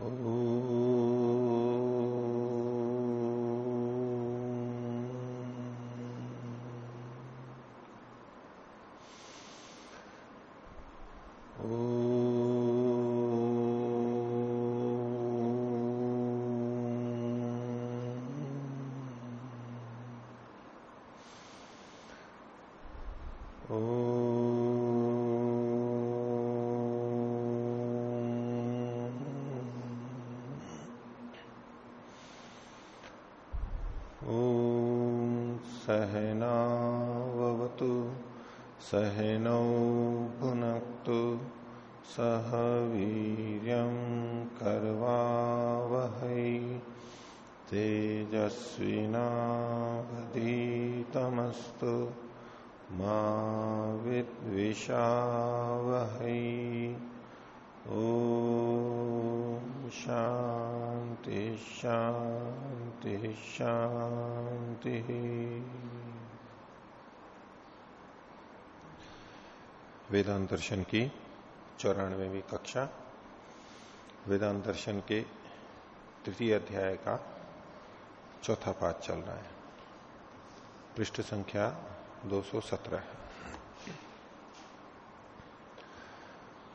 Oh. सहनौ भुनक्तु सह वीर कर्वावहै तेजस्विनावधीतमस्तु मा विद्विषावहै। ओ शांति शांति शांति वेदांत दर्शन की चौरानवेवी कक्षा, वेदांत दर्शन के तृतीय अध्याय का चौथा पाठ चल रहा है। पृष्ठ संख्या 217 है।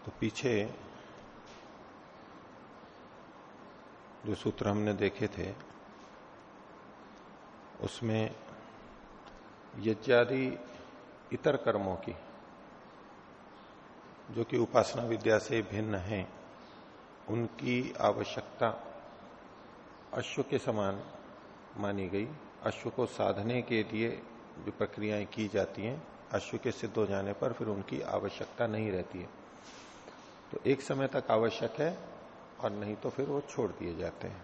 तो पीछे जो सूत्र हमने देखे थे, उसमें यज्ञादि इतर कर्मों की जो कि उपासना विद्या से भिन्न है, उनकी आवश्यकता अश्व के समान मानी गई। अश्व को साधने के लिए जो प्रक्रियाएँ की जाती हैं, अश्व के सिद्ध हो जाने पर फिर उनकी आवश्यकता नहीं रहती है। तो एक समय तक आवश्यक है और नहीं तो फिर वो छोड़ दिए जाते हैं।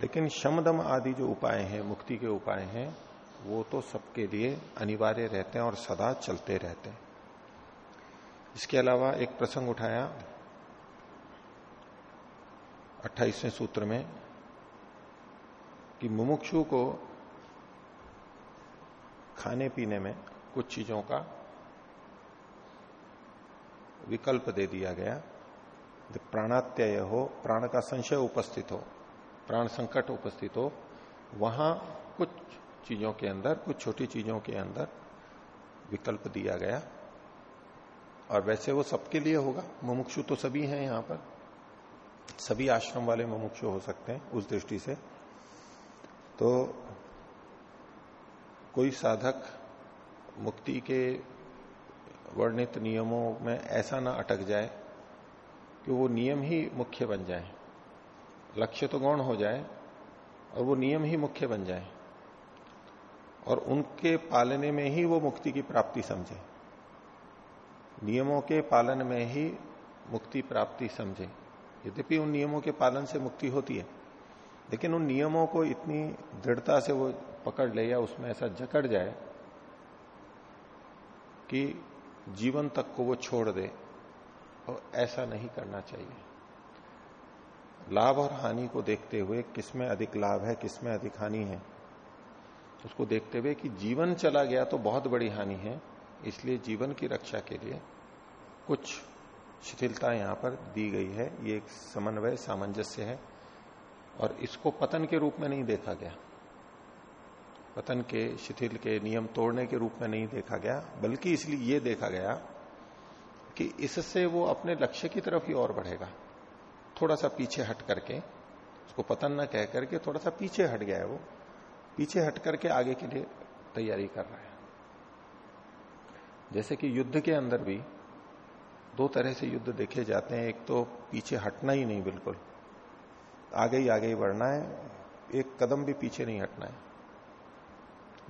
लेकिन शमदम आदि जो उपाय हैं, मुक्ति के उपाय हैं, वो तो सबके लिए अनिवार्य रहते हैं और सदा चलते रहते हैं। इसके अलावा एक प्रसंग उठाया अट्ठाईसवें सूत्र में कि मुमुक्षु को खाने पीने में कुछ चीज़ों का विकल्प दे दिया गया। प्राणात्यय हो, प्राण का संशय उपस्थित हो, प्राण संकट उपस्थित हो, वहाँ कुछ चीज़ों के अंदर, कुछ छोटी चीज़ों के अंदर विकल्प दिया गया। और वैसे वो सबके लिए होगा। मुमुक्षु तो सभी हैं यहाँ पर। सभी आश्रम वाले मुमुक्षु हो सकते हैं उस दृष्टि से। तो कोई साधक मुक्ति के वर्णित नियमों में ऐसा ना अटक जाए कि वो नियम ही मुख्य बन जाए। लक्ष्य तो गौण हो जाए और वो नियम ही मुख्य बन जाए। और उनके पालने में ही वो मुक्ति की प्राप्ति समझे। नियमों के पालन में ही मुक्ति प्राप्ति समझे। यद्यपि उन नियमों के पालन से मुक्ति होती है, लेकिन उन नियमों को इतनी दृढ़ता से वो पकड़ ले या उसमें ऐसा जकड़ जाए कि जीवन तक को वो छोड़ दे, और ऐसा नहीं करना चाहिए। लाभ और हानि को देखते हुए किसमें अधिक लाभ है किसमें अधिक हानि है, उसको देखते हुए कि जीवन चला गया तो बहुत बड़ी हानि है इसलिए जीवन की रक्षा के लिए कुछ शिथिलता यहाँ पर दी गई है। ये एक समन्वय, सामंजस्य है। और इसको पतन के रूप में नहीं देखा गया। पतन के, शिथिल के नियम तोड़ने के रूप में नहीं देखा गया, बल्कि इसलिए ये देखा गया कि इससे वो अपने लक्ष्य की तरफ़ ही और बढ़ेगा। थोड़ा सा पीछे हट करके, उसको पतन न कह करके थोड़ा सा पीछे हट गया है वो। पीछे हट करके आगे के लिए तैयारी कर रहा है। जैसे कि युद्ध के अंदर भी दो तरह से युद्ध देखे जाते हैं। एक तो पीछे हटना ही नहीं बिल्कुल। आगे ही आगे ही बढ़ना है। एक कदम भी पीछे नहीं हटना है।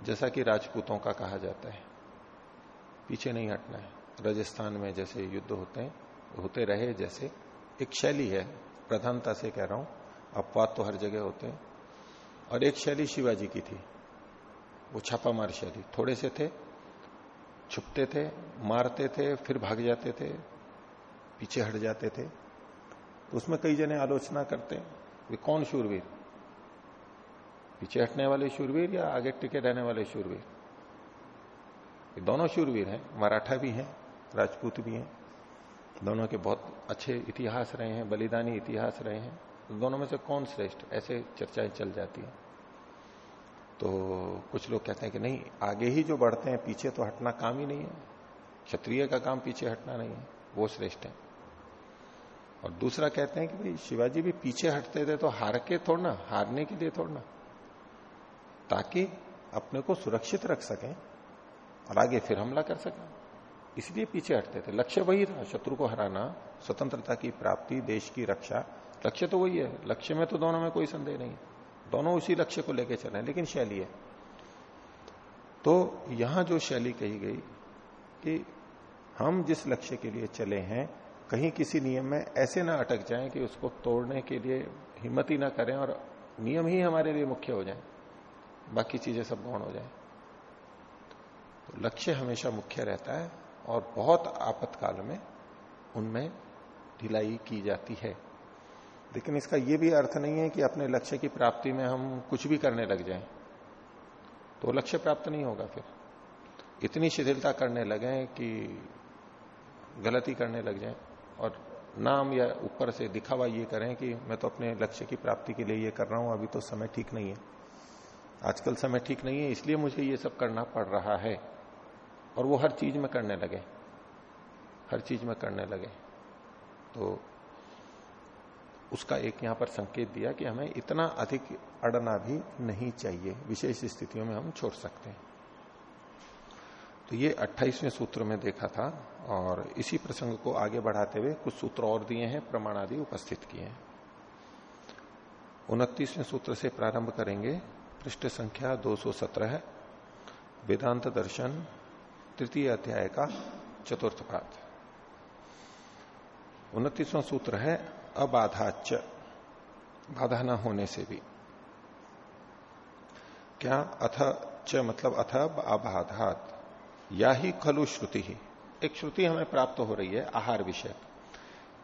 जैसा कि राजपूतों का कहा जाता है, पीछे नहीं हटना है। राजस्थान में जैसे युद्ध होते हैं, होते रहे जैसे। एक शैली है, प्रधानता से कह रहा हूँ, अपवाद तो हर जगह होते हैं। और एक शैली शिवाजी की थी, वो छापामार शैली, थोड़े से थे छुपते थे, मारते थे, फिर भाग जाते थे, पीछे हट जाते थे। तो उसमें कई जने आलोचना करते, वे कौन शूरवीर? पीछे हटने वाले शूरवीर या आगे टिके रहने वाले शूरवीर? ये दोनों शूरवीर हैं, मराठा भी हैं, राजपूत भी हैं। दोनों के बहुत अच्छे इतिहास रहे हैं, बलिदानी इतिहास रहे हैं। तो दोनों में से कौन श्रेष्ठ? ऐसे चर्चाएँ चल जाती है। तो कुछ लोग कहते हैं कि नहीं, आगे ही जो बढ़ते हैं, पीछे तो हटना काम ही नहीं है। क्षत्रिय का काम पीछे हटना नहीं है, वो श्रेष्ठ है। और दूसरा कहते हैं कि भाई, शिवाजी भी पीछे हटते थे तो हार के थोड़ना, हारने के लिए थोड़ना, ताकि अपने को सुरक्षित रख सकें और आगे फिर हमला कर सकें। इसलिए पीछे हटते थे। लक्ष्य वही था, शत्रु को हराना, स्वतंत्रता की प्राप्ति, देश की रक्षा। लक्ष्य तो वही है, लक्ष्य में तो दोनों में कोई संदेह नहीं दोनों उसी लक्ष्य को लेकर चले लेकिन शैली है। तो यहाँ जो शैली कही गई कि हम जिस लक्ष्य के लिए चले हैं, कहीं किसी नियम में ऐसे ना अटक जाएँ कि उसको तोड़ने के लिए हिम्मत ही ना करें और नियम ही हमारे लिए मुख्य हो जाए, बाकी चीज़ें सब गौण हो जाए। तो लक्ष्य हमेशा मुख्य रहता है और बहुत आपातकाल में उनमें ढिलाई की जाती है। लेकिन इसका यह भी अर्थ नहीं है कि अपने लक्ष्य की प्राप्ति में हम कुछ भी करने लग जाएँ। तो लक्ष्य प्राप्त नहीं होगा फिर। इतनी शिथिलता करने लगे कि गलती करने लग जाए और नाम या ऊपर से दिखावा ये करें कि मैं तो अपने लक्ष्य की प्राप्ति के लिए ये कर रहा हूँ, अभी तो समय ठीक नहीं है। आजकल समय ठीक नहीं है, इसलिए मुझे ये सब करना पड़ रहा है। और वो हर चीज़ में करने लगे। हर चीज़ में करने लगे। तो उसका एक यहाँ पर संकेत दिया कि हमें इतना अधिक अड़ना भी नहीं चाहिए। विशेष स्थितियों में हम छोड़ सकते हैं। तो ये 28वें सूत्र में देखा था और इसी प्रसंग को आगे बढ़ाते हुए कुछ सूत्र और दिए हैं प्रमाण आदि उपस्थित किए हैं। उनतीसवें सूत्र से प्रारंभ करेंगे। पृष्ठ संख्या 217 वेदांत दर्शन, तृतीय अध्याय का चतुर्थ पाठ। उनतीसवां सूत्र है अबाधाच बाधा न होने से भी। क्या अथ च मतलब अथ अबाधात? या ही खलु श्रुति ही। एक श्रुति हमें प्राप्त हो रही है, आहार विषय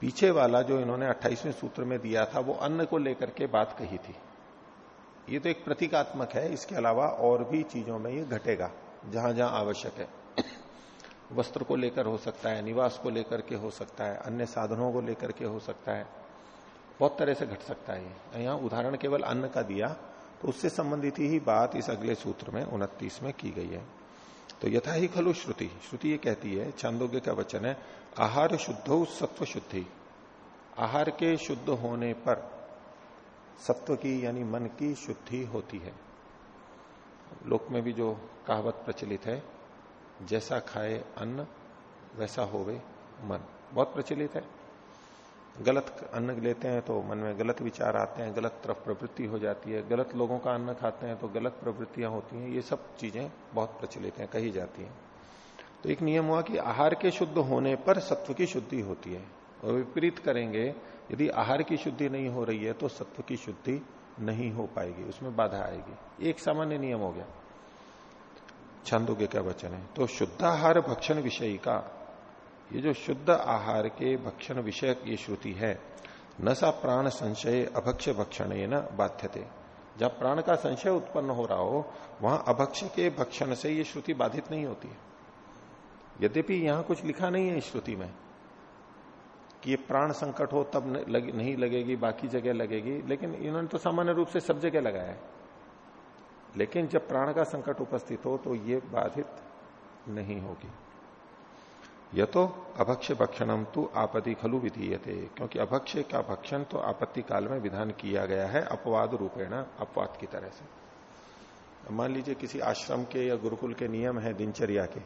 पीछे वाला जो इन्होंने 28वें सूत्र में दिया था, वो अन्न को लेकर के बात कही थी। ये तो एक प्रतीकात्मक है, इसके अलावा और भी चीज़ों में ये घटेगा, जहाँ जहाँ आवश्यक है। वस्त्र को लेकर हो सकता है, निवास को लेकर के हो सकता है, अन्य साधनों को लेकर के हो सकता है। बहुत तरह से घट सकता है यहाँ उदाहरण केवल अन्न का दिया तो उससे संबंधित ही बात इस अगले सूत्र में, उनतीस में की गई है। तो यथा ही खलु श्रुति। श्रुति ये कहती है चांदोग्य का वचन है, आहार शुद्ध सत्व शुद्धि। आहार के शुद्ध होने पर सत्व की यानी मन की शुद्धि होती है। लोक में भी जो कहावत प्रचलित है, जैसा खाए अन्न, वैसा होवे मन। बहुत प्रचलित है। गलत अन्न लेते हैं तो मन में गलत विचार आते हैं, गलत तरफ़ प्रवृत्ति हो जाती है, गलत लोगों का अन्न खाते हैं तो गलत प्रवृत्तियाँ होती हैं, ये सब चीज़ें बहुत प्रचलित हैं, कही जाती हैं। तो एक नियम हुआ कि आहार के शुद्ध होने पर सत्व की शुद्धि होती है और विपरीत करेंगे, यदि आहार की शुद्धि नहीं हो रही है तो सत्व की शुद्धि नहीं हो पाएगी, उसमें बाधा आएगी। एक सामान्य नियम हो गया। छंदोग्य क्या वचन है? तो शुद्धाहार भक्षण विषय का ये जो शुद्ध आहार के भक्षण विषय ये श्रुति है न सा प्राण संशय अभक्ष भक्षण न बाध्यते। जब प्राण का संशय उत्पन्न हो रहा हो वहाँ अभक्ष के भक्षण से ये श्रुति बाधित नहीं होती है। यद्यपि यहाँ कुछ लिखा नहीं है श्रुति में कि ये प्राण संकट हो तब लग, नहीं लगेगी बाकी जगह लगेगी लेकिन इन्होंने तो सामान्य रूप से सब जगह लगाया है। लेकिन जब प्राण का संकट उपस्थित हो तो ये बाधित नहीं होगी। यह तो अभक्ष भक्षणम तो आपत्ति खलु विधीयते, क्योंकि अभक्ष का भक्षण तो आपत्ति काल में विधान किया गया है अपवाद रूपेण, अपवाद की तरह से। मान लीजिए किसी आश्रम के या गुरुकुल के नियम है दिनचर्या के।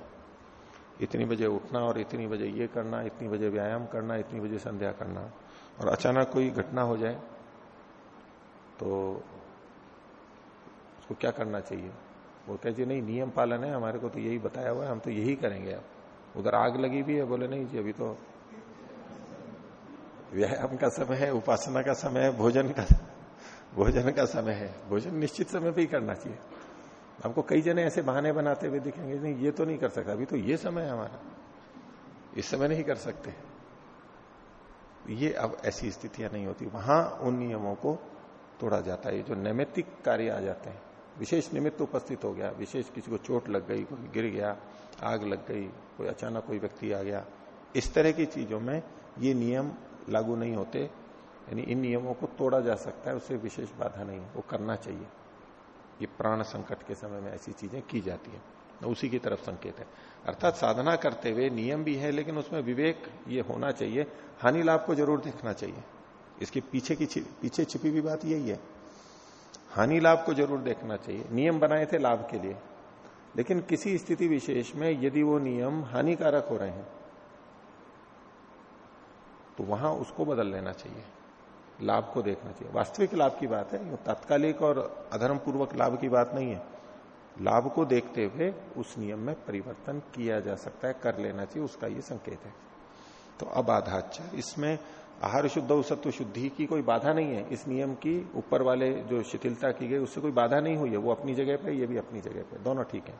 इतनी बजे उठना और इतनी बजे ये करना, इतनी बजे व्यायाम करना, इतनी बजे संध्या करना, और अचानक कोई घटना हो जाए तो उसको क्या करना चाहिए? वो कहे नहीं, नियम पालन है, हमारे को तो यही बताया हुआ है, हम तो यही करेंगे अब। उधर आग लगी भी है, बोले, नहीं जी, अभी तो व्यायाम का समय है, उपासना का समय है, भोजन का भोजन का समय है। भोजन निश्चित समय पे ही करना चाहिए। आपको कई जने ऐसे बहाने बनाते हुए दिखेंगे, नहीं, ये तो नहीं कर सकता, अभी तो ये समय है हमारा। इस समय नहीं कर सकते। ये अब ऐसी स्थितियाँ नहीं होती। वहाँ उन नियमों को तोड़ा जाता है। जो नैमित्तिक कार्य आ जाते हैं, विशेष निमित्त उपस्थित हो गया, विशेष किसी को चोट लग गई, कोई गिर गया, आग लग गई कोई अचानक कोई व्यक्ति आ गया। इस तरह की चीज़ों में ये नियम लागू नहीं होते, यानी इन नियमों को तोड़ा जा सकता है उससे विशेष बाधा नहीं है, वो करना चाहिए। ये प्राण संकट के समय में ऐसी चीज़ें की जाती है। उसी की तरफ़ संकेत है। अर्थात साधना करते हुए नियम भी है, लेकिन उसमें विवेक ये होना चाहिए, हानि लाभ को ज़रूर देखना चाहिए। इसके पीछे की पीछे छिपी हुई बात यही है। हानि लाभ को ज़रूर देखना चाहिए। नियम बनाए थे लाभ के लिए। लेकिन किसी स्थिति विशेष में यदि वो नियम हानिकारक हो रहे हैं तो वहाँ उसको बदल लेना चाहिए। लाभ को देखना चाहिए। वास्तविक लाभ की बात है तात्कालिक और अधर्म पूर्वक लाभ की बात नहीं है। लाभ को देखते हुए उस नियम में परिवर्तन किया जा सकता है, कर लेना चाहिए, उसका ये संकेत है। तो अब आधाचार इसमें आहार शुद्ध सत्व शुद्धि की कोई बाधा नहीं है। इस नियम की ऊपर वाले जो शिथिलता की गई, उससे कोई बाधा नहीं हुई है। वो अपनी जगह पे, ये भी अपनी जगह पे। दोनों ठीक है।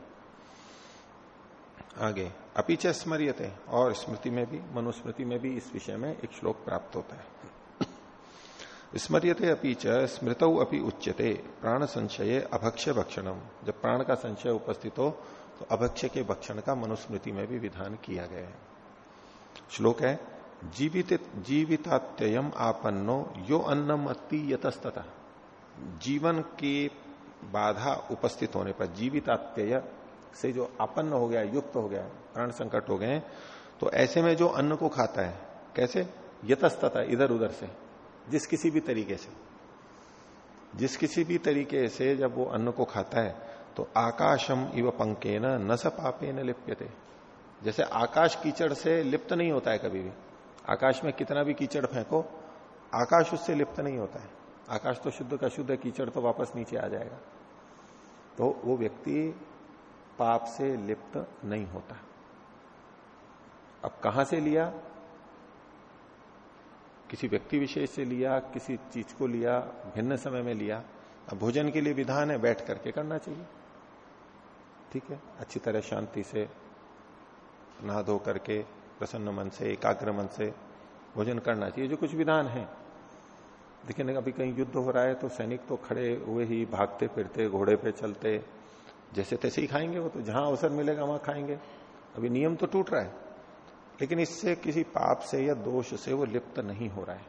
आगे अपिच स्मरियते, और स्मृति में भी, मनुस्मृति में भी इस विषय में एक श्लोक प्राप्त होता है। स्मरियते अपीच स्मृत अपनी उच्यते प्राण संशय अभक्ष्य भक्षणम जब प्राण का संशय उपस्थित हो तो अभक्ष्य के भक्षण का मनुस्मृति में भी विधान किया गया है। श्लोक है जीवित जीवितात्ययम आपन्नो यो अन्नम अति यतस्तता। जीवन के बाधा उपस्थित होने पर जीवितात्यय से जो आपन्न हो गया, युक्त हो गया, प्राण संकट हो गए तो ऐसे में जो अन्न को खाता है, कैसे? यतस्तता इधर उधर से। जिस किसी भी तरीके से। जिस किसी भी तरीके से जब वो अन्न को खाता है तो आकाशम इव पंके न स पापे न लिप्यते। जैसे आकाश कीचड़ से लिप्त नहीं होता है कभी भी। आकाश में कितना भी कीचड़ फेंको, आकाश उससे लिप्त नहीं होता है। आकाश तो शुद्ध का शुद्ध कीचड़ तो वापस नीचे आ जाएगा। तो वो व्यक्ति पाप से लिप्त नहीं होता। अब कहाँ से लिया? किसी व्यक्ति विशेष से लिया, किसी चीज़ को लिया, भिन्न समय में लिया। अब भोजन के लिए विधान है, बैठ करके करना चाहिए। ठीक है? अच्छी तरह शांति से नहा धो करके प्रसन्न मन से, एकाग्र मन से भोजन करना चाहिए, जो कुछ विधान है। देखिए अभी कहीं युद्ध हो रहा है तो सैनिक तो खड़े हुए ही भागते फिरते, घोड़े पे चलते, जैसे तैसे ही खाएँगे वो तो जहाँ अवसर मिलेगा वहाँ खाएँगे। अभी नियम तो टूट रहा है, लेकिन इससे किसी पाप से या दोष से वो लिप्त नहीं हो रहा है।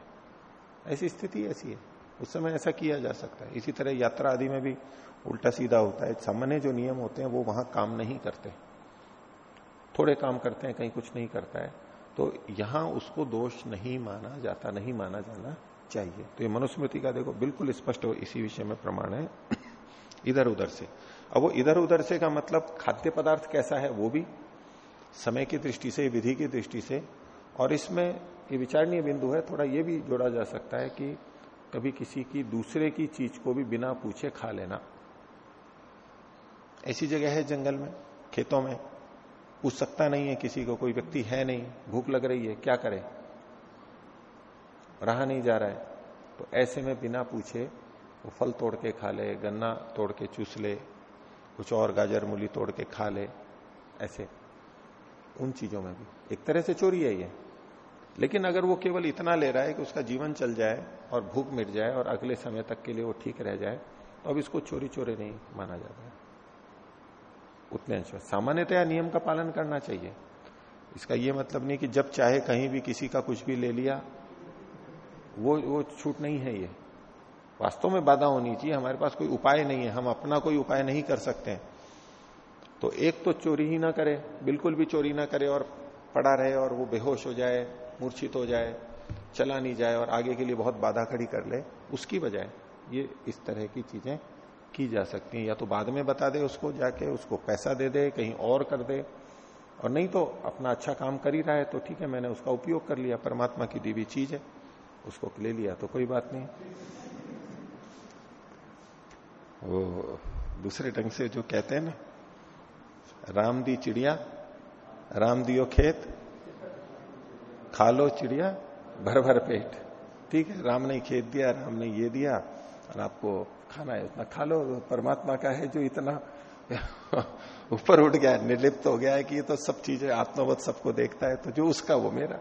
ऐसी स्थिति ऐसी है। उस समय ऐसा किया जा सकता है। इसी तरह यात्रा आदि में भी उल्टा सीधा होता है। सामान्य जो नियम होते हैं, वो वहाँ काम नहीं करते। थोड़े काम करते हैं, कहीं कुछ नहीं करता है तो यहाँ उसको दोष नहीं माना जाता, नहीं माना जाना चाहिए। तो ये मनुस्मृति का देखो, बिल्कुल स्पष्ट हो, इसी विषय में प्रमाण है। इधर उधर से। अब वो इधर उधर से का मतलब खाद्य पदार्थ कैसा है, वो भी समय की दृष्टि से, विधि की दृष्टि से। और इसमें ये विचारणीय बिंदु है, थोड़ा ये भी जोड़ा जा सकता है कि कभी किसी की दूसरे की चीज़ को भी बिना पूछे खा लेना। ऐसी जगह है जंगल में, खेतों में पूछ सकता नहीं है किसी को, कोई व्यक्ति है नहीं, भूख लग रही है, क्या करे? रहा नहीं जा रहा है। तो ऐसे में बिना पूछे वो फल तोड़ के खा ले, गन्ना तोड़ के चूस ले, कुछ और गाजर मूली तोड़ के खा ले, ऐसे। उन चीज़ों में भी। एक तरह से चोरी है ये। लेकिन अगर वो केवल इतना ले रहा है कि उसका जीवन चल जाए और भूख मिट जाए और अगले समय तक के लिए वो ठीक रह जाए तो अब इसको चोरी चोरी नहीं माना जाता है। उतने अंश सामान्यतया नियम का पालन करना चाहिए। इसका यह मतलब नहीं कि जब चाहे कहीं भी किसी का कुछ भी ले लिया, वो वो छूट नहीं है ये। वास्तव में बाधा होनी चाहिए, हमारे पास कोई उपाय नहीं है, हम अपना कोई उपाय नहीं कर सकते हैं। तो एक तो चोरी ही ना करे, बिल्कुल भी चोरी ना करे और पड़ा रहे और वो बेहोश हो जाए, मूर्छित हो जाए, चला नहीं जाए और आगे के लिए बहुत बाधा खड़ी कर ले, उसकी बजाय ये इस तरह की चीज़ें की जा सकती है। या तो बाद में बता दे उसको जाके, उसको पैसा दे दे, कहीं और कर दे। और नहीं तो अपना अच्छा काम कर ही रहा है तो ठीक है, मैंने उसका उपयोग कर लिया। परमात्मा की दी चीज़ है, उसको ले लिया तो कोई बात नहीं। वो दूसरे ढंग से जो कहते हैं ना, राम दी चिड़िया, राम दियो खेत, खा लो चिड़िया, भर भर पेट। ठीक है, राम ने खेत दिया, राम ने ये दिया, और आपको खाना है उतना खा लो, परमात्मा का है जो इतना ऊपर उठ गया है निर्लिप्त हो गया है कि ये तो सब चीज़ें आत्मवत सबको देखता है तो जो उसका वो मेरा।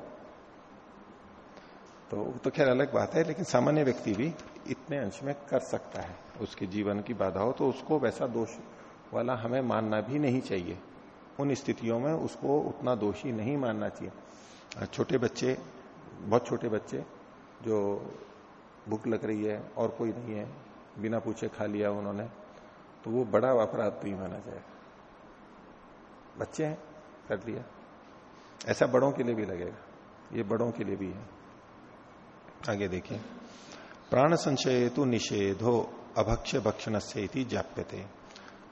तो तो खैर अलग बात है, लेकिन सामान्य व्यक्ति भी इतने अंश में कर सकता है। उसके जीवन की बाधा हो तो उसको वैसा दोष वाला हमें मानना भी नहीं चाहिए। उन स्थितियों में उसको उतना दोषी नहीं मानना चाहिए। छोटे बच्चे, बहुत छोटे बच्चे, जो भूख लग रही है और कोई नहीं है बिना पूछे खा लिया उन्होंने तो वो बड़ा अपराध नहीं माना जाएगा बच्चे हैं, कर लिया। ऐसा बड़ों के लिए भी लगेगा, ये बड़ों के लिए भी है। आगे देखिए। प्राण संशय तो निषेधो अभक्ष्य भक्षण से जाप्यते।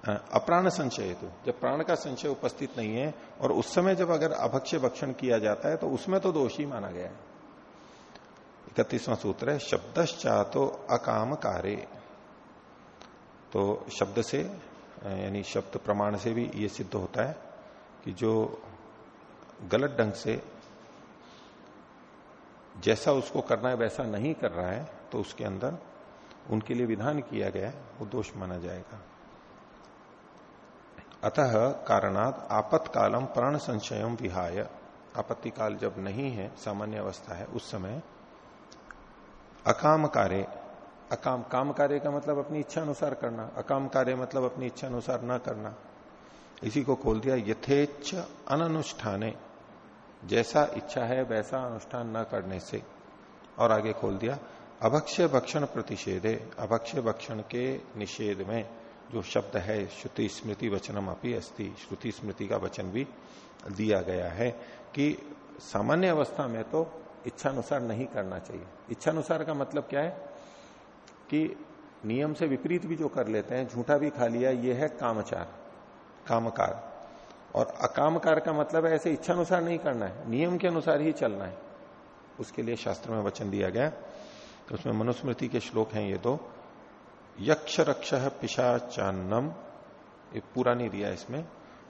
अप्राण संशय तो जब प्राण का संशय उपस्थित नहीं है, और उस समय जब अगर अभक्ष्य भक्षण किया जाता है तो उसमें तो दोषी माना गया है। इकतीसवां सूत्र है शब्दश्चा तो अकाम कार्य तो शब्द से यानी शब्द प्रमाण से भी ये सिद्ध होता है कि जो गलत ढंग से जैसा उसको करना है, वैसा नहीं कर रहा है तो उसके अंदर उनके लिए विधान किया गया है, वो दोष माना जाएगा। अतः कारणात आपत्कालम प्राण संशयम विहाय। आपत्ति काल जब नहीं है, सामान्य अवस्था है, उस समय अकाम कार्य अकाम, काम कार्य का मतलब अपनी इच्छा अनुसार करना, अकाम कार्य मतलब अपनी इच्छा अनुसार न करना। इसी को खोल दिया, यथेच्छ अनुष्ठाने जैसा इच्छा है, वैसा अनुष्ठान न करने से। और आगे खोल दिया, अभक्ष्य भक्षण प्रतिषेधे। अभक्ष्य भक्षण के निषेध में जो शब्द है, श्रुति स्मृति वचनम अपनी अस्ति। श्रुति स्मृति का वचन भी दिया गया है कि सामान्य अवस्था में तो इच्छानुसार नहीं करना चाहिए। इच्छानुसार का मतलब क्या है? कि नियम से विपरीत भी जो कर लेते हैं, झूठा भी खा लिया, ये है कामचार, कामकार। और अकामकार का मतलब है ऐसे इच्छानुसार नहीं करना है, नियम के अनुसार ही चलना है। उसके लिए शास्त्र में वचन दिया गया तो उसमें मनुस्मृति के श्लोक हैं ये दो। यक्ष रक्ष पिशाचान्नम, ये पूरा नहीं दिया इसमें।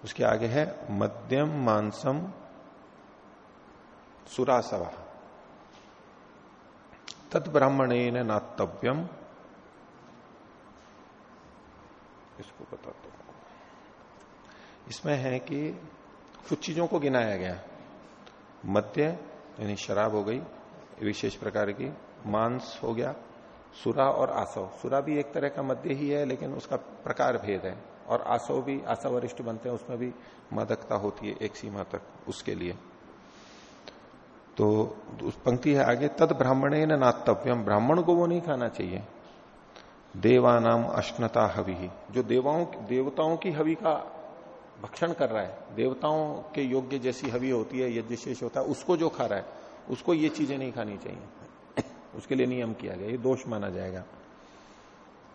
उसके आगे है मध्यम मांसम सुरासवा। तद ब्राह्मण नातव्यम इसको बताता हूँ। इसमें है कि कुछ चीज़ों को गिनाया गया। मध्य यानी शराब हो गई, विशेष प्रकार की। मांस हो गया, सुरा और आसव। सुरा भी एक तरह का मध्य ही है, लेकिन उसका प्रकार भेद है। और आसव भी, आसवरिष्ठ बनते हैं, उसमें भी मादकता होती है एक सीमा तक उसके लिए। तो उस पंक्ति है आगे तद ब्राह्मण नातव्यम ब्राह्मण को वो नहीं खाना चाहिए। देवानाम अश्नता हवि। जो देवाओं देवताओं की हवि का भक्षण कर रहा है, देवताओं के योग्य जैसी हवि होती है यज्ञ शेष होता है, उसको जो खा रहा है, उसको ये चीज़ें नहीं खानी चाहिए। उसके लिए नियम किया गया, ये दोष माना जाएगा।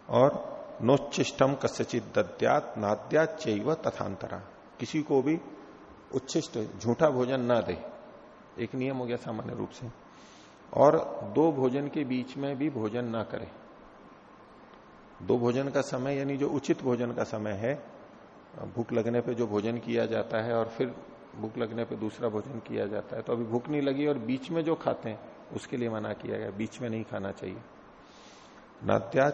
और नोच्चिष्टम कस्यचित दद्यात, नाद्यात चैव तथांतरा किसी को भी उच्छिष्ट, झूठा भोजन ना दे। एक नियम हो गया सामान्य रूप से। और दो भोजन के बीच में भी भोजन ना करे। दो भोजन का समय, यानी जो उचित भोजन का समय है, भूख लगने पे जो भोजन किया जाता है और फिर भूख लगने पे दूसरा भोजन किया जाता है तो अभी भूख नहीं लगी और बीच में जो खाते हैं, उसके लिए मना किया गया, बीच में नहीं खाना चाहिए। नात्या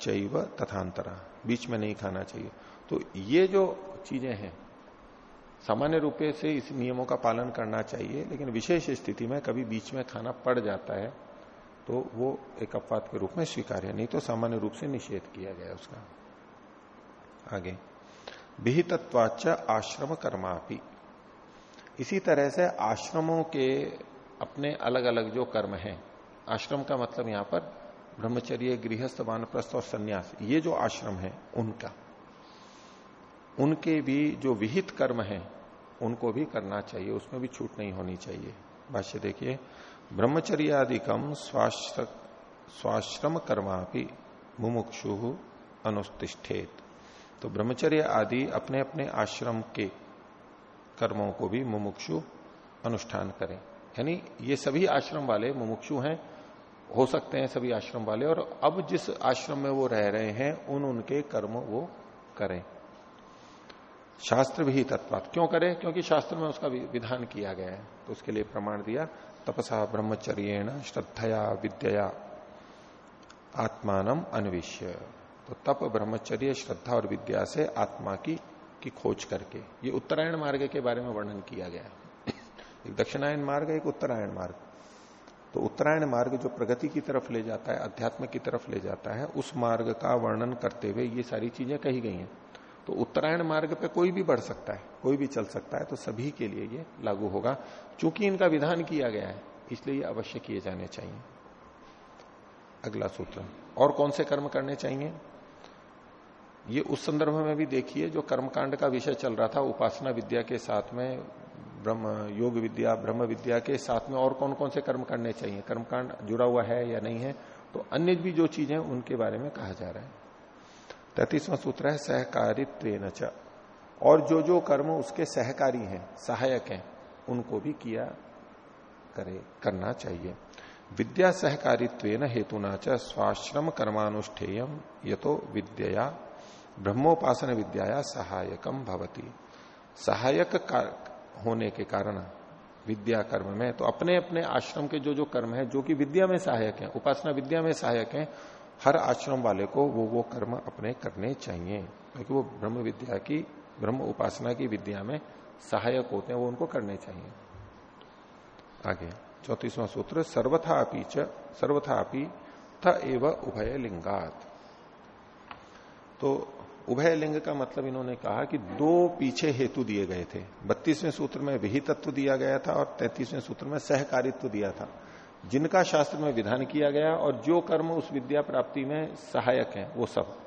चैव तथांतरा, बीच में नहीं खाना चाहिए। तो ये जो चीज़ें हैं, सामान्य रूप से इस नियमों का पालन करना चाहिए, लेकिन विशेष स्थिति में कभी बीच में खाना पड़ जाता है तो वो एक अपवाद के रूप में स्वीकार्य नहीं तो सामान्य रूप से निषेध किया गया उसका। आगे। विहितत्वाच आश्रम कर्मापि। इसी तरह से आश्रमों के अपने अलग अलग जो कर्म हैं, आश्रम का मतलब यहाँ पर ब्रह्मचर्य, गृहस्थ, वानप्रस्थ और संन्यास, ये जो आश्रम है, उनका। उनके भी जो विहित कर्म हैं, उनको भी करना चाहिए, उसमें भी छूट नहीं होनी चाहिए। भाष्य देखिए ब्रह्मचर्यादिकम स्वाश्रम भी मुमुक्षु अनुष्ठिष्ठेत तो ब्रह्मचर्य आदि अपने अपने आश्रम के कर्मों को भी मुमुक्षु अनुष्ठान करें। यानी ये सभी आश्रम वाले मुमुक्षु हैं, हो सकते हैं सभी आश्रम वाले, और अब जिस आश्रम में वो रह रहे हैं, उन उनके कर्म वो करें। शास्त्र भी तत्व क्यों करें? क्योंकि शास्त्र में उसका विधान किया गया है तो उसके लिए प्रमाण दिया। तपसा ब्रह्मचर्य श्रद्धया विद्या आत्मान अन्विष्य। तो तप, ब्रह्मचर्य, श्रद्धा और विद्या से आत्मा की की खोज करके। ये उत्तरायण मार्ग के बारे में वर्णन किया गया एक दक्षिणायन मार्ग, एक उत्तरायण मार्ग। तो उत्तरायण मार्ग जो प्रगति की तरफ़ ले जाता है, अध्यात्म की तरफ़ ले जाता है, उस मार्ग का वर्णन करते हुए ये सारी चीज़ें कही गई हैं। तो उत्तरायण मार्ग पे कोई भी बढ़ सकता है, कोई भी चल सकता है तो सभी के लिए ये लागू होगा। चूँकि इनका विधान किया गया है, इसलिए ये अवश्य किए जाने चाहिए। अगला सूत्र, और कौन से कर्म करने चाहिए? ये उस संदर्भ में भी देखिए, जो कर्मकांड का विषय चल रहा था, उपासना विद्या के साथ में, ब्रह्म योग विद्या, ब्रह्म विद्या के साथ में और कौन कौन से कर्म करने चाहिए? कर्मकांड जुड़ा हुआ है या नहीं है? तो अन्य भी जो चीज़ें उनके बारे में कहा जा रहा है। तैतीसवां सूत्र है सहकारित्व और जो जो कर्म उसके सहकारी हैं, सहायक हैं, उनको भी किया करे, करना चाहिए। विद्या सहकारित्व हेतुना च स्वाश्रम कर्मानुष्ठेयम ये तो विद्या ब्रह्मोपासन विद्या सहायकम भवती। सहायक होने के कारण विद्या कर्म में तो अपने अपने आश्रम के जो जो कर्म है, जो कि विद्या में सहायक है, उपासना विद्या में सहायक है हर आश्रम वाले को वो वो कर्म अपने करने चाहिए, क्योंकि वो ब्रह्म विद्या की, ब्रह्म उपासना की विद्या में सहायक होते हैं, वो उनको करने चाहिए। आगे, चौतीसवां सूत्र, सर्वथा च, सर्वथा अपी एव उभय लिंगात तो उभय लिंग का मतलब इन्होंने कहा कि दो पीछे हेतु दिए गए थे। बत्तीसवें सूत्र में विहितत्व दिया गया था और तैतीसवें सूत्र में सहकारित्व दिया था। जिनका शास्त्र में विधान किया गया और जो कर्म उस विद्या प्राप्ति में सहायक है, वो सब।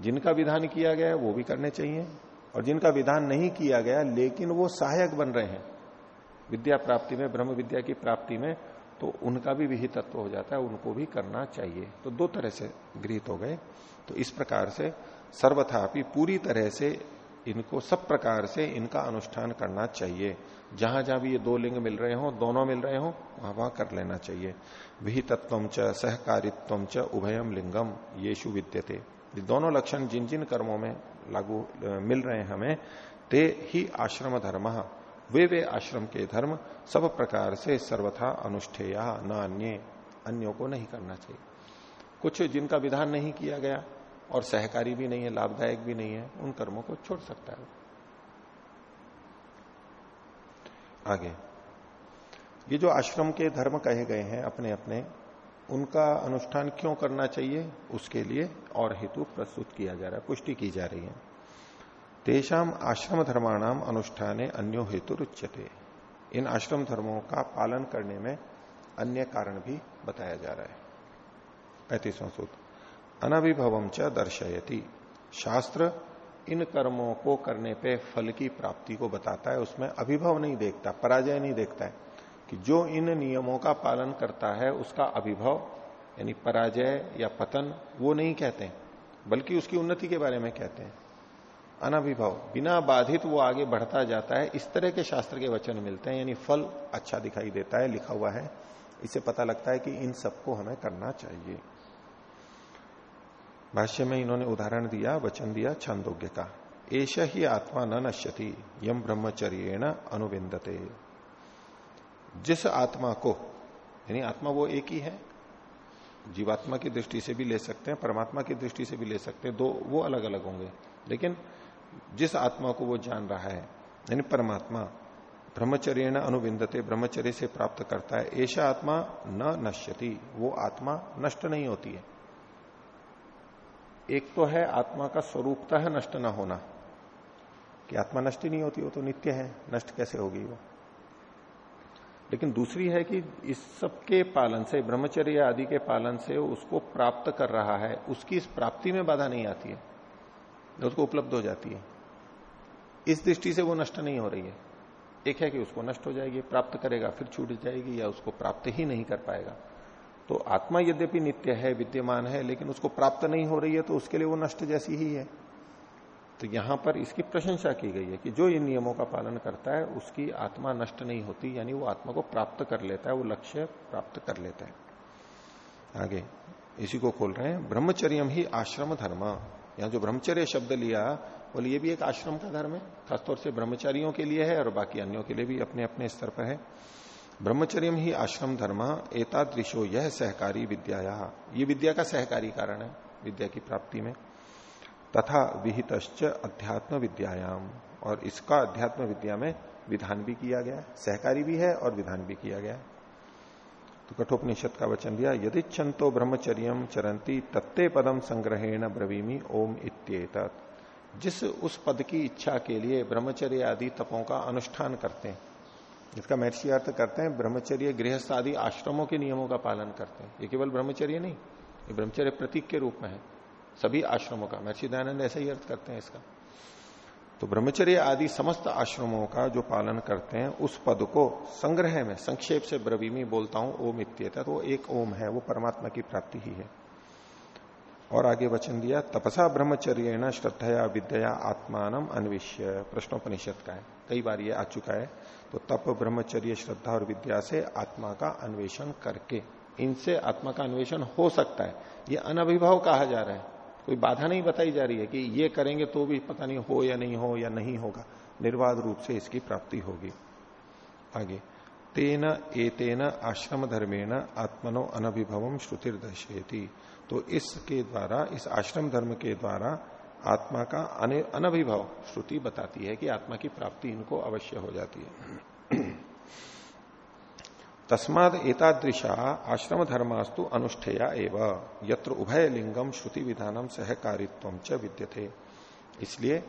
जिनका विधान किया गया, वो भी करने चाहिए। और जिनका विधान नहीं किया गया, लेकिन वो सहायक बन रहे हैं, विद्या प्राप्ति में, ब्रह्म विद्या की प्राप्ति में तो उनका भी विहित तत्व हो जाता है, उनको भी करना चाहिए। तो दो तरह से गृहित हो गए। तो इस प्रकार से सर्वथापि पूरी तरह से इनको, सब प्रकार से इनका अनुष्ठान करना चाहिए। जहाँ जहाँ भी ये दो लिंग मिल रहे हो, दोनों मिल रहे हो, वहाँ वहाँ कर लेना चाहिए। विहितत्व च, सहकारित्व च उभयम लिंगम येषु विद्यते। ये दोनों लक्षण जिन जिन कर्मों में लागू मिल रहे हैं हमें, ते ही आश्रम धर्म। वे वे आश्रम के धर्म सब प्रकार से सर्वथा अनुष्ठेया, न अन्य, अन्यों को नहीं करना चाहिए। कुछ जिनका विधान नहीं किया गया, और सहकारी भी नहीं है, लाभदायक भी नहीं है, उन कर्मों को छोड़ सकता है। आगे। ये जो आश्रम के धर्म कहे गए हैं अपने अपने, उनका अनुष्ठान क्यों करना चाहिए? उसके लिए और हेतु प्रस्तुत किया जा रहा है, पुष्टि की जा रही है। तेषाम आश्रम धर्माणाम अनुष्ठाने अन्यो हेतु रुच्यते। इन आश्रम धर्मों का पालन करने में अन्य कारण भी बताया जा रहा है। पैतीसवां सूत्र अनभिभवम च दर्शयति। शास्त्र इन कर्मों को करने पे फल की प्राप्ति को बताता है, उसमें अभिभव नहीं देखता, पराजय नहीं देखता है कि जो इन नियमों का पालन करता है, उसका अभिभव, यानी पराजय या पतन, वो नहीं कहते बल्कि उसकी उन्नति के बारे में कहते हैं। अनभिभव, बिना बाधित वो आगे बढ़ता जाता है, इस तरह के शास्त्र के वचन मिलते हैं, यानी फल अच्छा दिखाई देता है, लिखा हुआ है, इससे पता लगता है कि इन सबको हमें करना चाहिए। भाष्य में इन्होंने उदाहरण दिया, वचन दिया, छंदोग्य का। एश ही आत्मा न नश्यति यम ब्रह्मचर्य अनुविंदते जिस आत्मा को, यानी आत्मा वो एक ही है, जीवात्मा की दृष्टि से भी ले सकते हैं, परमात्मा की दृष्टि से भी ले सकते हैं, दो, वो अलग अलग होंगे। लेकिन जिस आत्मा को वो जान रहा है, यानी परमात्मा ब्रह्मचर्य न अनुविंदते ब्रह्मचर्य से प्राप्त करता है ऐसा आत्मा न नश्यति, वो आत्मा नष्ट नहीं होती है। एक तो है आत्मा का स्वरूपता है, नष्ट ना होना। कि आत्मा नष्ट नहीं होती, वो तो नित्य है, नष्ट कैसे होगी वो? लेकिन दूसरी है कि इस सब के पालन से, ब्रह्मचर्य आदि के पालन से उसको प्राप्त कर रहा है। उसकी इस प्राप्ति में बाधा नहीं आती है। उसको उपलब्ध हो जाती है। इस दृष्टि से वो नष्ट नहीं हो रही है। एक है कि उसको नष्ट हो जाएगी, प्राप्त करेगा, फिर छूट जाएगी या उसको प्राप्त ही नहीं कर पाएगा। तो आत्मा यद्यपि नित्य है, विद्यमान है, लेकिन उसको प्राप्त नहीं हो रही है तो उसके लिए वो नष्ट जैसी ही है। तो यहाँ पर इसकी प्रशंसा की गई है कि जो इन नियमों का पालन करता है, उसकी आत्मा नष्ट नहीं होती, यानी वो आत्मा को प्राप्त कर लेता है, वो लक्ष्य प्राप्त कर लेता है। आगे, इसी को खोल रहे हैं ब्रह्मचर्य ही आश्रम धर्म। यहाँ जो ब्रह्मचर्य शब्द लिया, बोले, ये भी एक आश्रम का धर्म है, खासतौर से ब्रह्मचारियों के लिए है और बाकी अन्यों के लिए भी अपने अपने स्तर पर है। ब्रह्मचर्य ही आश्रम धर्म, एतादृशो यह सहकारी विद्या ये विद्या का सहकारी कारण है, विद्या की प्राप्ति में। तथा विहित अध्यात्म विद्यायाम। और इसका अध्यात्म विद्या में विधान भी किया गया, सहकारी भी है और विधान भी किया गया। तो कठोपनिषद का वचन दिया यदि छंतो ब्रह्मचर्य चरंती तत्ते पदम संग्रहेण ब्रवीमी ओम इत्येत जिस उस पद की इच्छा के लिए ब्रह्मचर्य आदि तपों का अनुष्ठान करते हैं इसका महर्षि अर्थ करते हैं, ब्रह्मचर्य, गृहस्थ आदि आश्रमों के नियमों का पालन करते हैं। ये केवल ब्रह्मचर्य नहीं, ये ब्रह्मचर्य प्रतीक के रूप में है, सभी आश्रमों का। महर्षि दयानंद ऐसा ही अर्थ करते हैं इसका। तो ब्रह्मचर्य आदि समस्त आश्रमों का जो पालन करते हैं, उस पद को संग्रह में, संक्षेप से ब्रवीमी बोलता हूँ, ओम इत्यता तो एक ओम है, वो परमात्मा की प्राप्ति ही है। और आगे वचन दिया, तपसा ब्रह्मचर्य श्रद्धया विद्या आत्मान अन्विष्य। प्रश्नोपनिषद का है, कई बार ये आ चुका है। तो तप, ब्रह्मचर्य, श्रद्धा और विद्या से आत्मा का अन्वेषण करके। इनसे आत्मा का अन्वेषण हो सकता है। ये अनभिभाव कहा जा रहा है। कोई बाधा नहीं बताई जा रही है कि ये करेंगे तो भी पता नहीं हो या नहीं हो या नहीं होगा। निर्वाध रूप से इसकी प्राप्ति होगी। आगे। तेन एतेन आश्रम धर्मेण आत्मनो अनभिभवम श्रुतिर्दर्शयती तो इसके द्वारा, इस आश्रम धर्म के द्वारा आत्मा का अनभिभव श्रुति बताती है कि आत्मा की प्राप्ति इनको अवश्य हो जाती है। तस्माद एतादृशा आश्रम धर्मास्तु अनुष्ठेया एव, यत्र उभय लिंगम श्रुति विधानम सहकारित्व च विद्यते। इसलिए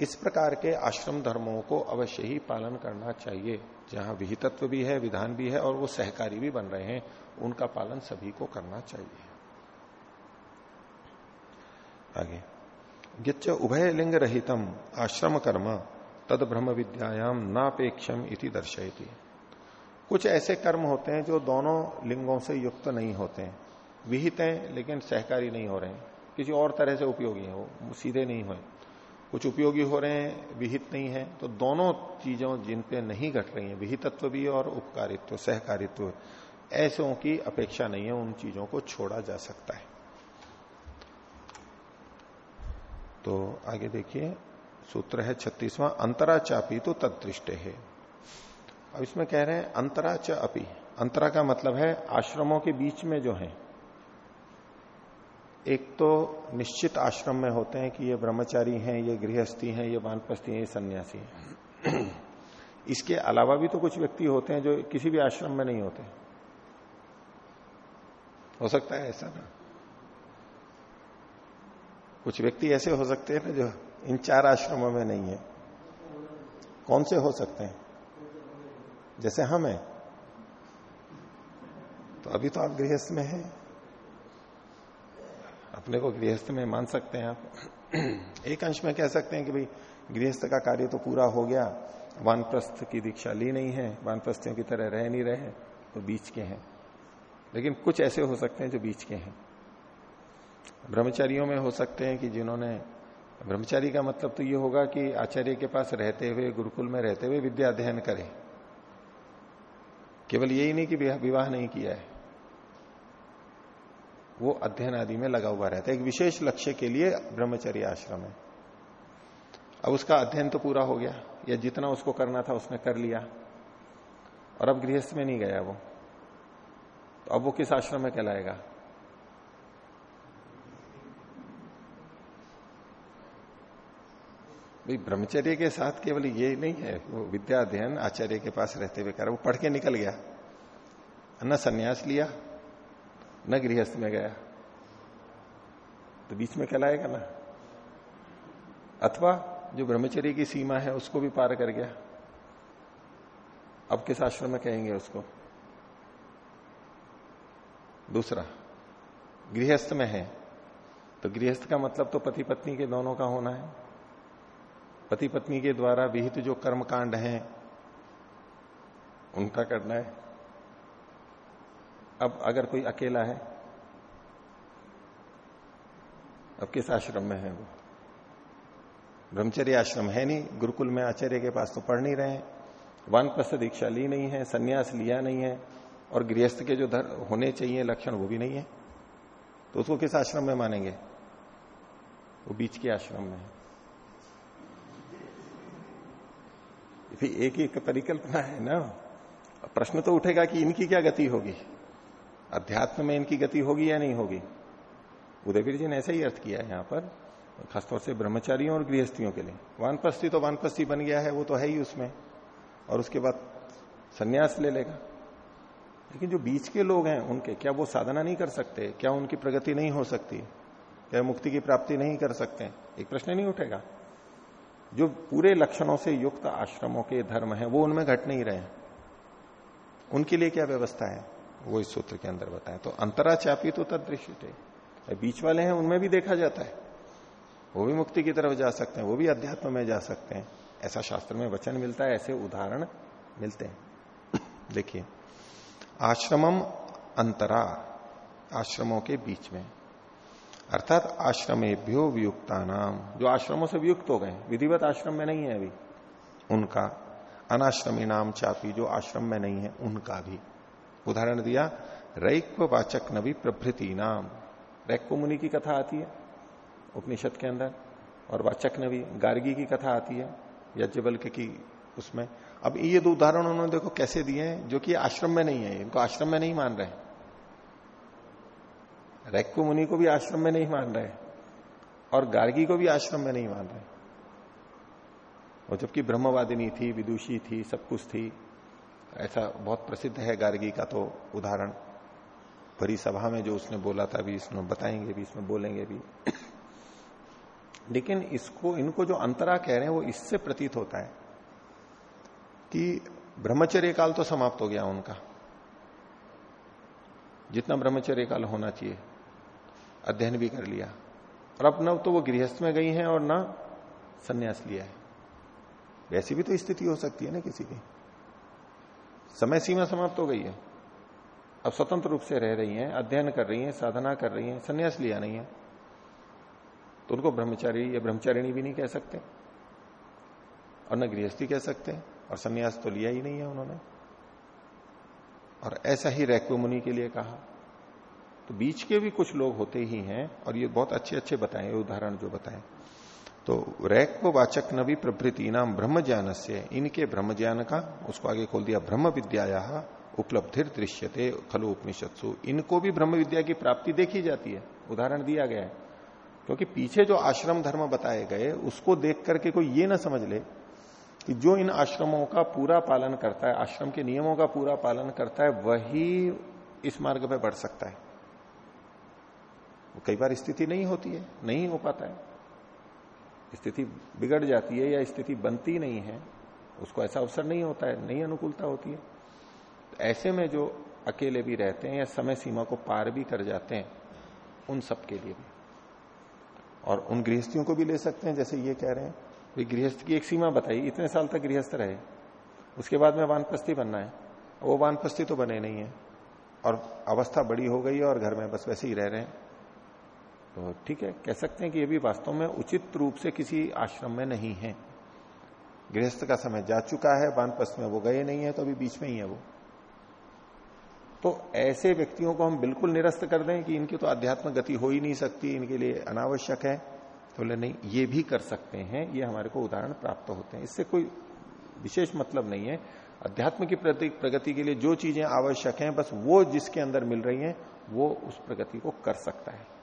इस प्रकार के आश्रम धर्मों को अवश्य ही पालन करना चाहिए। जहाँ विहितत्व भी है, विधान भी है और वो सहकारी भी बन रहे हैं, उनका पालन सभी को करना चाहिए। आगे। गिच्च उभय लिंग रहितम आश्रम कर्म तद ब्रह्म विद्यायाम नापेक्षम इति दर्शयती। कुछ ऐसे कर्म होते हैं जो दोनों लिंगों से युक्त नहीं होते हैं। विहित हैं, लेकिन सहकारी नहीं हो रहे हैं। किसी और तरह से उपयोगी है, वो सीधे नहीं हुए। कुछ उपयोगी हो रहे हैं, विहित नहीं है तो दोनों चीज़ों जिन पे नहीं घट रही है, विहितत्व भी और उपकारित्व, सहकारित्व, ऐसों की अपेक्षा नहीं है, उन चीज़ों को छोड़ा जा सकता है। तो आगे देखिए, सूत्र है छत्तीसवां अंतरा चापी तो तदृष्ट है। अब इसमें कह रहे हैं अंतरा च अपी अंतरा का मतलब है आश्रमों के बीच में जो है। एक तो निश्चित आश्रम में होते हैं कि ये ब्रह्मचारी हैं, ये गृहस्थी हैं, ये वानप्रस्थी हैं, ये सन्यासी हैं। इसके अलावा भी तो कुछ व्यक्ति होते हैं जो किसी भी आश्रम में नहीं होते। हो सकता है ऐसा ना। कुछ व्यक्ति ऐसे हो सकते हैं ना जो इन चार आश्रमों में नहीं है। कौन से हो सकते हैं? जैसे हम हैं। तो अभी तो आप गृहस्थ में हैं। अपने को गृहस्थ में मान सकते हैं आप। एक अंश में कह सकते हैं कि भाई, गृहस्थ का कार्य तो पूरा हो गया। वानप्रस्थ की दीक्षा ली नहीं है, वानप्रस्थियों की तरह रह नहीं रहे तो बीच के हैं। लेकिन कुछ ऐसे हो सकते हैं जो बीच के हैं। ब्रह्मचारियों में हो सकते हैं कि जिन्होंने, ब्रह्मचारी का मतलब तो ये होगा कि आचार्य के पास रहते हुए, गुरुकुल में रहते हुए विद्या अध्ययन करें। केवल यही नहीं कि विवाह नहीं किया है। वो अध्ययन आदि में लगा हुआ रहता है। एक विशेष लक्ष्य के लिए ब्रह्मचर्य आश्रम है। अब उसका अध्ययन तो पूरा हो गया। या जितना उसको करना था उसने कर लिया। और अब गृहस्थ में नहीं गया वो। तो अब वो किस आश्रम में कहलाएगा? भाई, ब्रह्मचर्य के साथ केवल ये नहीं है, वो विद्या अध्ययन, आचार्य के पास रहते हुए कर, वो पढ़ के निकल गया। न संन्यास लिया, न गृहस्थ में गया। तो बीच में कहलाएगा ना? अथवा जो ब्रह्मचर्य की सीमा है, उसको भी पार कर गया। अब किस आश्रम में कहेंगे उसको? दूसरा, गृहस्थ में है। तो गृहस्थ का मतलब तो पति पत्नी के दोनों का होना है। पति पत्नी के द्वारा विहित जो कर्म कांड है, उनका करना है। अब अगर कोई अकेला है, अब किस आश्रम में है वो? ब्रह्मचर्य आश्रम है नहीं, गुरुकुल में आचार्य के पास तो पढ़ नहीं रहे हैं। वन वानप्रस्थ दीक्षा ली नहीं है, सन्यास लिया नहीं है, और गृहस्थ के जो धर, होने चाहिए लक्षण वो भी नहीं है। तो उसको किस आश्रम में मानेंगे? वो बीच के आश्रम में है। एक ही परिकल्पना है ना? प्रश्न तो उठेगा कि इनकी क्या गति होगी? अध्यात्म में इनकी गति होगी या नहीं होगी? उदयवीर जी ने ऐसा ही अर्थ किया है यहाँ पर, खासतौर से ब्रह्मचारियों और गृहस्थियों के लिए। वानप्रस्थी तो वानप्रस्थी बन गया है, वो तो है ही उसमें। और उसके बाद संन्यास ले लेगा। लेकिन जो बीच के लोग हैं उनके, क्या वो साधना नहीं कर सकते? क्या उनकी प्रगति नहीं हो सकती? क्या मुक्ति की प्राप्ति नहीं कर सकते? एक प्रश्न नहीं उठेगा। जो पूरे लक्षणों से युक्त आश्रमों के धर्म है, वो उनमें घट नहीं रहे उनके लिए क्या व्यवस्था है? वो इस सूत्र के अंदर बताया तो अंतरा चापी तो तदृश्य बीच वाले हैं, उनमें भी देखा जाता है। वो भी मुक्ति की तरफ़ जा सकते हैं, वो भी अध्यात्म में जा सकते हैं। ऐसा शास्त्र में वचन मिलता है, ऐसे उदाहरण मिलते हैं। देखिए, आश्रमम अंतरा, आश्रमों के बीच में। अर्थात आश्रमेभ्यो वियुक्ता नाम जो आश्रमों से वियुक्त हो गए विधिवत आश्रम में नहीं है अभी। उनका, अनाश्रमी नाम चापी जो आश्रम में नहीं है, उनका भी। उदाहरण दिया रैक्व वाचक नवी प्रभृति नाम। रैक्व मुनि की कथा आती है, उपनिषद के अंदर। और वाचक नवी गार्गी की कथा आती है यज्ञबल की उसमें। अब ये दो उदाहरण उन्होंने देखो कैसे दिए हैं, जो कि आश्रम में नहीं है, इनको आश्रम में नहीं मान रहे रैक्व मुनि को भी आश्रम में नहीं मान रहे और गार्गी को भी आश्रम में नहीं मान रहे और जबकि ब्रह्मवादिनी थी, विदुषी थी, सब कुछ थी, ऐसा बहुत प्रसिद्ध है गार्गी का तो उदाहरण। भरी सभा में जो उसने बोला था भी इसमें बताएँगे भी इसमें बोलेंगे भी। लेकिन इसको, इनको जो अंतरा कह रहे हैं, वो इससे प्रतीत होता है कि ब्रह्मचर्य काल तो समाप्त हो गया उनका। जितना ब्रह्मचर्य काल होना चाहिए। अध्ययन भी कर लिया। और अब न तो वो गृहस्थ में गई हैं और न संन्यास लिया है। वैसी भी तो स्थिति हो सकती है ना किसी की। समय सीमा समाप्त हो गई है। अब स्वतंत्र रूप से रह रही हैं, अध्ययन कर रही हैं, साधना कर रही हैं, संन्यास लिया नहीं है। तो उनको ब्रह्मचारी या ब्रह्मचारिणी भी नहीं कह सकते। और न गृहस्थी कह सकते। और संन्यास तो लिया ही नहीं है उन्होंने। और ऐसा ही रैक्व मुनि के लिए कहा। तो बीच के भी कुछ लोग होते ही हैं और ये बहुत अच्छे अच्छे बताए उदाहरण जो बताए। तो रैक वाचक नवी प्रभृति नाम ब्रह्म ज्ञान से इनके ब्रह्म ज्ञान का, उसको आगे खोल दिया ब्रह्म विद्या उपलब्धिर दृश्यते खलु उपनिषत्सु, इनको भी ब्रह्म विद्या की प्राप्ति देखी जाती है। उदाहरण दिया गया है। क्योंकि पीछे जो आश्रम धर्म बताए गए, उसको देख करके कोई ये ना समझ ले कि जो इन आश्रमों का पूरा पालन करता है, आश्रम के नियमों का पूरा पालन करता है, वही इस मार्ग पे बढ़ सकता है। कई बार स्थिति नहीं होती है, नहीं हो पाता है। स्थिति बिगड़ जाती है या स्थिति बनती नहीं है, उसको ऐसा अवसर नहीं होता है, नहीं अनुकूलता होती है। तो ऐसे में जो अकेले भी रहते हैं या समय सीमा को पार भी कर जाते हैं, उन सब के लिए भी। और उन गृहस्थियों को भी ले सकते हैं, जैसे ये कह रहे हैं। गृहस्थ की एक सीमा बताई, इतने साल तक गृहस्थ रहे। उसके बाद में वानप्रस्थी बनना है। वो वानप्रस्थी तो बने नहीं है। और अवस्था बड़ी हो गई है और घर में बस वैसे ही रह रहे हैं। तो ठीक है, कह सकते हैं कि ये भी वास्तव में उचित रूप से किसी आश्रम में नहीं है। गृहस्थ का समय जा चुका है, वानप्रस्थ में वो गए नहीं है तो अभी बीच में ही है वो। तो ऐसे व्यक्तियों को हम बिल्कुल निरस्त कर दें कि इनकी तो अध्यात्म गति हो ही नहीं सकती, इनके लिए अनावश्यक है। तो बोले, नहीं, ये भी कर सकते हैं, ये हमारे को उदाहरण प्राप्त होते हैं। इससे कोई विशेष मतलब नहीं है। अध्यात्म की प्रगति के लिए जो चीज़ें आवश्यक हैं, बस वो जिसके अंदर मिल रही हैं, वो उस प्रगति को कर सकता है।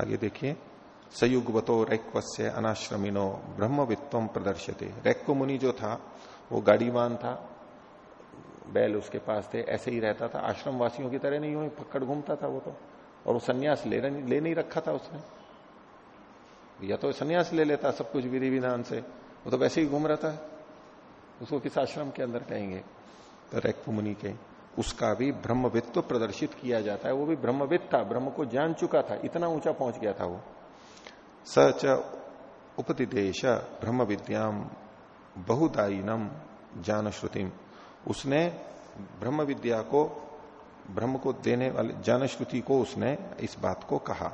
आगे देखिए। सयुगवतो रैक्वस्य अनाश्रमिनो ब्रह्मवित्व प्रदर्शते। रैक्व मुनि जो था, वो गाड़ीवान था, बैल उसके पास थे, ऐसे ही रहता था। आश्रम वासियों की तरह नहीं हुई पकड़ घूमता था वो तो। और वो सन्यास ले ले नहीं रखा था उसने। या तो संन्यास ले लेता, सब कुछ विधि विधान से। वो तो वैसे ही घूम रहा था। उसको किस आश्रम के अंदर कहेंगे? तो रैक्व मुनि के। उसका भी ब्रह्मवित्व प्रदर्शित किया जाता है। वो भी ब्रह्मविद था, ब्रह्म को जान चुका था, इतना ऊँचा पहुँच गया था वो। सच उपदिदेश ब्रह्म विद्याम बहुदायीनम ज्ञान श्रुतिम उसने ब्रह्म विद्या को, ब्रह्म को देने वाले ज्ञान श्रुति को उसने इस बात को कहा।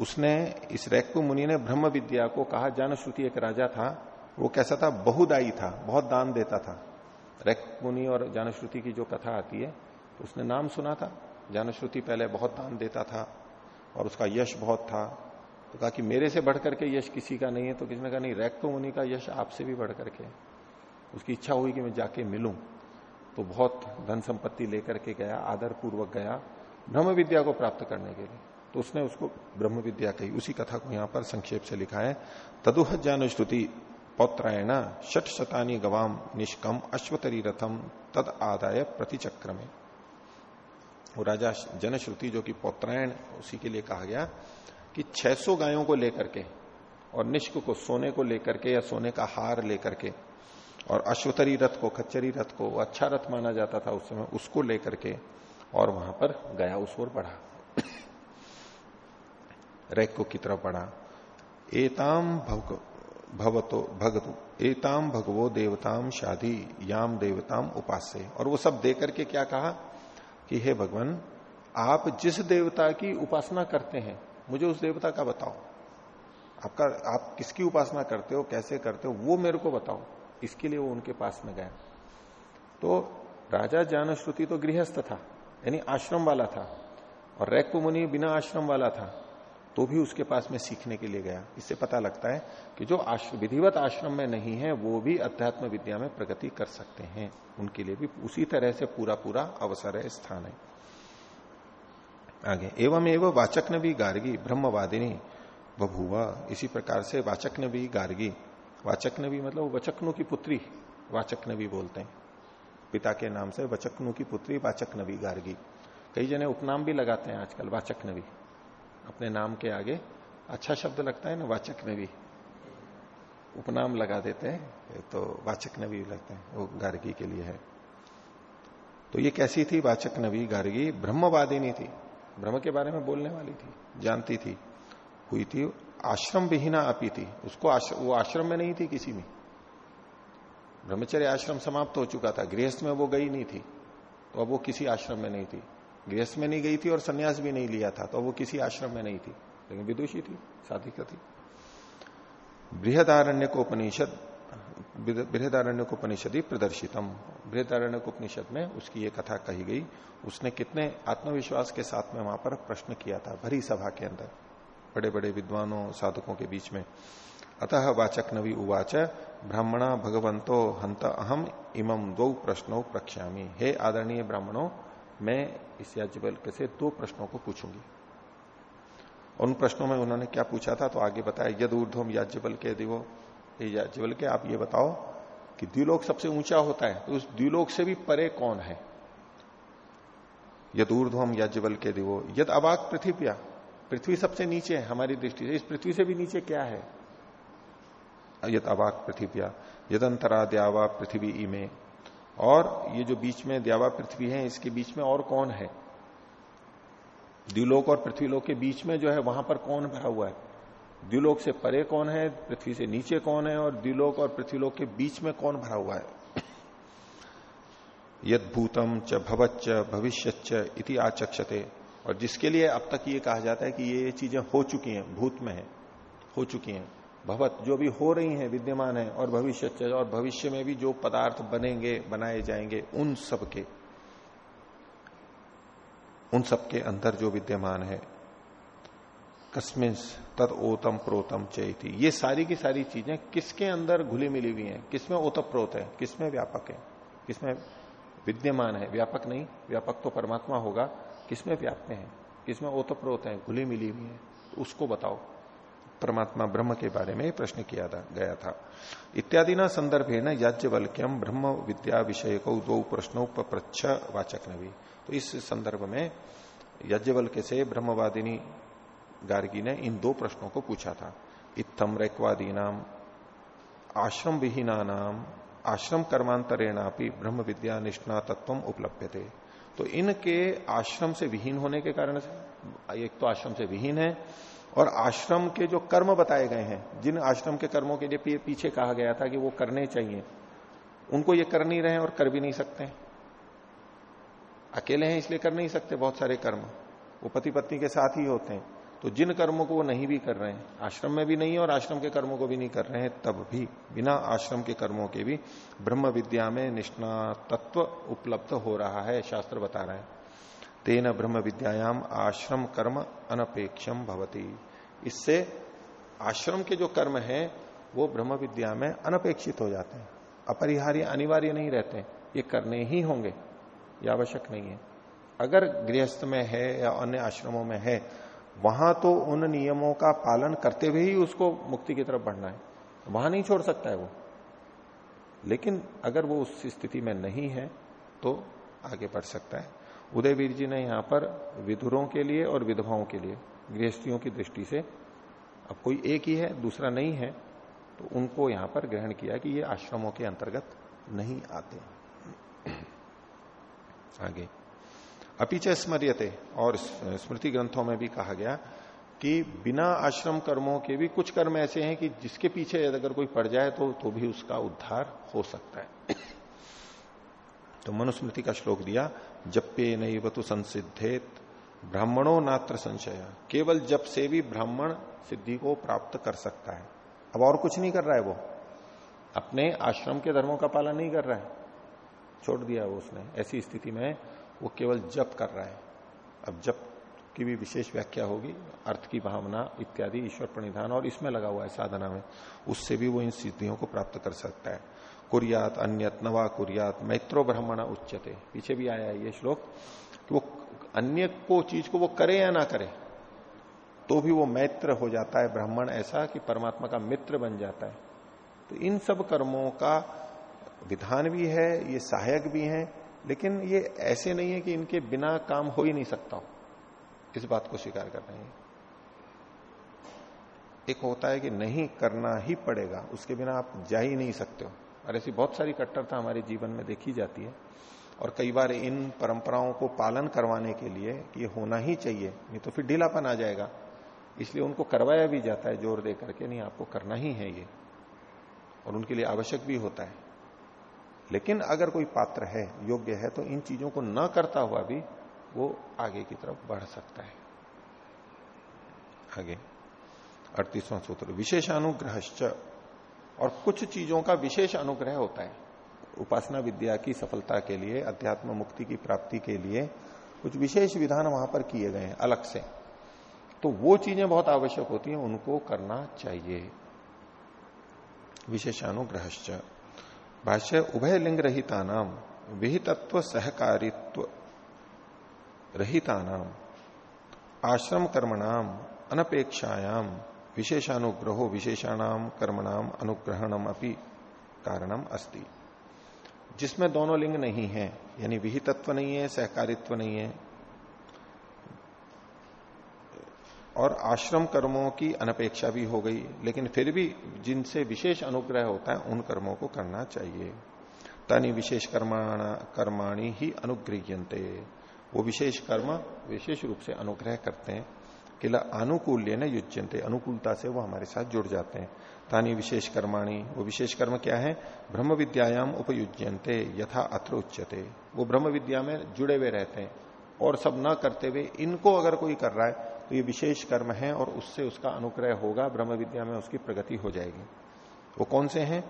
उसने इस रैक्व मुनि ने ब्रह्म विद्या को कहा ज्ञान श्रुति एक राजा था वो कैसा था? बहुदायी था, बहुत दान देता था। रैक मुनि और जानश्रुति की जो कथा आती है तो उसने नाम सुना था। जानश्रुति पहले बहुत दान देता था और उसका यश बहुत था। तो कहा कि मेरे से बढ़ करके यश किसी का नहीं है तो किसी ने कहा, नहीं, रैक मुनि का यश आपसे भी बढ़ करके उसकी इच्छा हुई कि मैं जाके मिलूं। तो बहुत धन संपत्ति लेकर के गया आदर पूर्वक गया, ब्रह्म विद्या को प्राप्त करने के लिए। तो उसने उसको ब्रह्म विद्या कही। उसी कथा को यहाँ पर संक्षेप से लिखा है। तदुह ज्ञानुश्रुति पौत्रायण षट शतानी गवाम निष्कम अश्वतरी रथम तद आदाय प्रतिचक्र में वो राजा जनश्रुति, जो कि पौत्रायण, उसी के लिए कहा गया कि 600 गायों को लेकर के और निष्क को सोने को लेकर के या सोने का हार लेकर के और अश्वतरी रथ को, खच्चरी रथ को अच्छा रथ माना जाता था उस समय, उसको लेकर के और वहाँ पर गया उस ओर बढ़ा। रैको की तरफ़ बढ़ा। एताम भवतो, भगतु। एताम भगवो देवताम शादी याम देवताम उपास्य। और वो सब देकर के क्या कहा? कि हे भगवान, आप जिस देवता की उपासना करते हैं, मुझे उस देवता का बताओ। आपका, आप किसकी उपासना करते हो, कैसे करते हो, वो मेरे को बताओ। इसके लिए वो उनके पास में गया तो राजा जान श्रुति तो गृहस्थ था, यानी आश्रम वाला था, और रैक मुनि बिना आश्रम वाला था। तो भी उसके पास में सीखने के लिए गया। इससे पता लगता है कि जो आश्रम विधिवत आश्रम में नहीं है, वो भी अध्यात्म विद्या में प्रगति कर सकते हैं। उनके लिए भी उसी तरह से पूरा पूरा अवसर है, स्थान है। आगे एवं एवं वाचक ने गार्गी, ब्रह्मवादिनी बभुआ इसी प्रकार से वाचक ने गार्गी। वाचक ने भी मतलब वचकनु की पुत्री वाचक ने भी बोलते हैं। पिता के नाम से वचकनु की पुत्री वाचक नबी गार्गी। कई जने उपनाम भी लगाते हैं आजकल वाचक नबी अपने नाम के आगे। अच्छा शब्द लगता है ना वाचक ने भी। उपनाम लगा देते हैं तो वाचक नबी लगते हैं वो गार्गी के लिए है। तो ये कैसी थी वाचक नवी गार्गी? ब्रह्मवादिनी थी। ब्रह्म के बारे में बोलने वाली थी जानती थी। हुई थी आश्रम विहीना अपी थी। उसको आश्रम, वो आश्रम में नहीं थी किसी में। ब्रह्मचर्य आश्रम समाप्त हो चुका था। गृहस्थ में वो गई नहीं थी। तो अब वो किसी आश्रम में नहीं थी। गृहस्थ में नहीं गई थी और सन्यास भी नहीं लिया था तो वो किसी आश्रम में नहीं थी, लेकिन विदुषी थी साधिका थी। बृहदारण्य को उपनिषद बृहदारण्य को उपनिषद ही प्रदर्शितम। बृहदारण्य को उपनिषद में उसकी ये कथा कही गई, उसने कितने आत्मविश्वास के साथ में वहाँ पर प्रश्न किया था, भरी सभा के अंदर बड़े बड़े विद्वानों, साधकों के बीच में। अतः वाचक नवी उवाच, ब्राह्मणा भगवंतो हंत अहम इमम दो प्रश्नों प्रख्यामी हे आदरणीय ब्राह्मणों मैं इस याज्ञवल्क से दो प्रश्नों को पूछूँगी। उन प्रश्नों में उन्होंने क्या पूछा था तो आगे बताया, यद ऊर्धम याज्ञबल के दिवो ये याज्ञवल के, आप ये बताओ कि द्विलोक सबसे ऊँचा होता है तो उस द्विलोक से भी परे कौन है? यद ऊर्धम याज्ञबल के दिवो, यद अबाक पृथ्वी पृथ्वी सबसे नीचे है, हमारी दृष्टि से, इस पृथ्वी से भी नीचे क्या है? यद अबाक पृथ्व्या यद अंतरा द्यावा पृथ्वी इमे और ये जो बीच में द्यावा पृथ्वी है, इसके बीच में और कौन है? द्व्यूलोक और पृथ्वीलोक के बीच में जो है, वहाँ पर कौन भरा हुआ है? द्व्यूलोक से परे कौन है, पृथ्वी से नीचे कौन है, और द्व्यूलोक और पृथ्वीलोक के बीच में कौन भरा हुआ है? यद भूतम च भवच्च भविष्य इति आचक्षते। और जिसके लिए अब तक ये कहा जाता है कि ये चीज़ें हो चुकी हैं, भूत में है, हो चुकी हैं। भवत जो भी हो रही हैं, विद्यमान है, और भविष्य और भविष्य में भी जो पदार्थ बनेंगे, बनाए जाएँगे, उन सब के, उन सब के अंदर जो विद्यमान है कस्मिन तद ओतम प्रोतम चैती। ये सारी की सारी चीज़ें किसके अंदर घुली मिली हुई हैं? किसमें ओतप प्रोत है? किसमें व्यापक है? किसमें विद्यमान है? व्यापक नहीं, व्यापक तो परमात्मा होगा। किसमें व्याप्त है? किसमें ओतप्रोत है? घुली मिली हुई है। तो उसको बताओ। परमात्मा ब्रह्म के बारे में प्रश्न किया था, गया था। इत्यादि न संदर्भ है न ब्रह्म विद्या विषय को दो प्रश्नों प्रच्छ वाचक नवी तो इस संदर्भ में यज्ञवल्क्य से ब्रह्मवादिनी गार्गी ने इन दो प्रश्नों को पूछा था। इत्थम रैक्वादी नाम आश्रम विहीना नाम आश्रम कर्मांतरेणापि ब्रह्म विद्या निष्णा तत्व उपलब्ध थे तो इनके आश्रम से विहीन होने के कारण से एक तो आश्रम से विहीन है और आश्रम के जो कर्म बताए गए हैं, जिन आश्रम के कर्मों के लिए पीछे कहा गया था कि वो करने चाहिए, उनको ये कर नहीं रहे और कर भी नहीं सकते। अकेले हैं इसलिए कर नहीं सकते बहुत सारे कर्म, वो पति पत्नी के साथ ही होते हैं। तो जिन कर्मों को वो नहीं भी कर रहे हैं, आश्रम में भी नहीं है और आश्रम के कर्मों को भी नहीं कर रहे हैं, तब भी, बिना आश्रम के कर्मों के भी ब्रह्म विद्या में निष्णा तत्व उपलब्ध हो रहा है, शास्त्र बता रहे हैं। तेन ब्रह्म विद्यायाम आश्रम कर्म अनपेक्षम भवती। इससे आश्रम के जो कर्म है, वो ब्रह्म विद्या में अनपेक्षित हो जाते हैं। अपरिहार्य, अनिवार्य नहीं रहते। ये करने ही होंगे। ये आवश्यक नहीं है। अगर गृहस्थ में है या अन्य आश्रमों में है, वहाँ तो उन नियमों का पालन करते हुए ही उसको मुक्ति की तरफ़ बढ़ना है। वहाँ नहीं छोड़ सकता है वो। लेकिन अगर वो उस स्थिति में नहीं है तो आगे बढ़ सकता है। उदयवीर जी ने यहाँ पर विधुरों के लिए और विधवाओं के लिए गृहस्थियों की दृष्टि से। अब कोई एक ही है, दूसरा नहीं है तो उनको यहाँ पर ग्रहण किया कि ये आश्रमों के अंतर्गत नहीं आते। आगे। अपिच स्मर्यते, और स्मृति ग्रंथों में भी कहा गया कि बिना आश्रम कर्मों के भी कुछ कर्म ऐसे हैं कि जिसके पीछे अगर कोई पड़ जाए तो तो भी उसका उद्धार हो सकता है। तो मनुस्मृति का श्लोक दिया जप्पे नहीं वतु संसिद्धेत ब्राह्मणों नात्र संशय। केवल जप से भी ब्राह्मण सिद्धि को प्राप्त कर सकता है। अब और कुछ नहीं कर रहा है वो। अपने आश्रम के धर्मों का पालन नहीं कर रहा है। छोड़ दिया वो उसने। ऐसी स्थिति में वो केवल जप कर रहा है। अब जप की भी विशेष व्याख्या होगी। अर्थ की भावना इत्यादि, ईश्वर प्रणिधान और इसमें लगा हुआ है साधना में। उससे भी वो इन सिद्धियों को प्राप्त कर सकता है। कुरियात अन्यत नवा कुरियात, मैत्रो ब्राह्मण उच्चते पीछे भी आया है ये श्लोक कि वो अन्य को चीज़ को वो करे या ना करे तो भी वो मैत्र हो जाता है, ब्राह्मण ऐसा कि परमात्मा का मित्र बन जाता है। तो इन सब कर्मों का विधान भी है, ये सहायक भी है, लेकिन ये ऐसे नहीं है कि इनके बिना काम हो ही नहीं सकता इस बात को स्वीकार कर रहे हैं। एक होता है कि नहीं करना ही पड़ेगा, उसके बिना आप जा ही नहीं सकते हो। और ऐसी बहुत सारी कट्टरता हमारे जीवन में देखी जाती है। और कई बार इन परंपराओं को पालन करवाने के लिए ये होना ही चाहिए, नहीं तो फिर ढीलापन आ जाएगा। इसलिए उनको करवाया भी जाता है, ज़ोर दे करके नहीं, आपको करना ही है ये। और उनके लिए आवश्यक भी होता है। लेकिन अगर कोई पात्र है, योग्य है तो इन चीज़ों को न करता हुआ भी वो आगे की तरफ़ बढ़ सकता है। आगे। अड़तीसवां सूत्र विशेष विशेषानुग्रह और कुछ चीज़ों का विशेष अनुग्रह होता है। उपासना विद्या की सफलता के लिए, अध्यात्म मुक्ति की प्राप्ति के लिए कुछ विशेष विधान वहाँ पर किए गए हैं, अलग से। तो वो चीज़ें बहुत आवश्यक होती हैं, उनको करना चाहिए। विशेषानुग्रह भाष्य, उभय लिंग रहिता नाम विहितत्व सहकारित्व रहिता नाम आश्रम कर्मणाम अनपेक्षायाम विशेषानुग्रहो विशेषाणाम कर्मणाम अनुग्रहणम अपनी कारणम अस्ति। जिसमें दोनों लिंग नहीं है, यानी विहितत्व नहीं है, सहकारित्व नहीं है, और आश्रम कर्मों की अनपेक्षा भी हो गई, लेकिन फिर भी जिनसे विशेष अनुग्रह होता है, उन कर्मों को करना चाहिए। तनि विशेष कर्माणा, कर्माणी ही अनुग्रहते वो विशेष कर्म विशेष रूप से अनुग्रह करते हैं, किला अनुकूल्य न युजते अनुकूलता से वो हमारे साथ जुड़ जाते हैं। तानी विशेष कर्माणी वो विशेष कर्म क्या है? ब्रह्म विद्यायाम उपयुज्यंते यथा अत्र उच्चते वो ब्रह्म विद्या में जुड़े हुए रहते हैं और सब ना करते हुए इनको अगर कोई कर रहा है तो ये विशेष कर्म है और उससे उसका अनुग्रह होगा ब्रह्म विद्या में उसकी प्रगति हो जाएगी। वो कौन से हैं?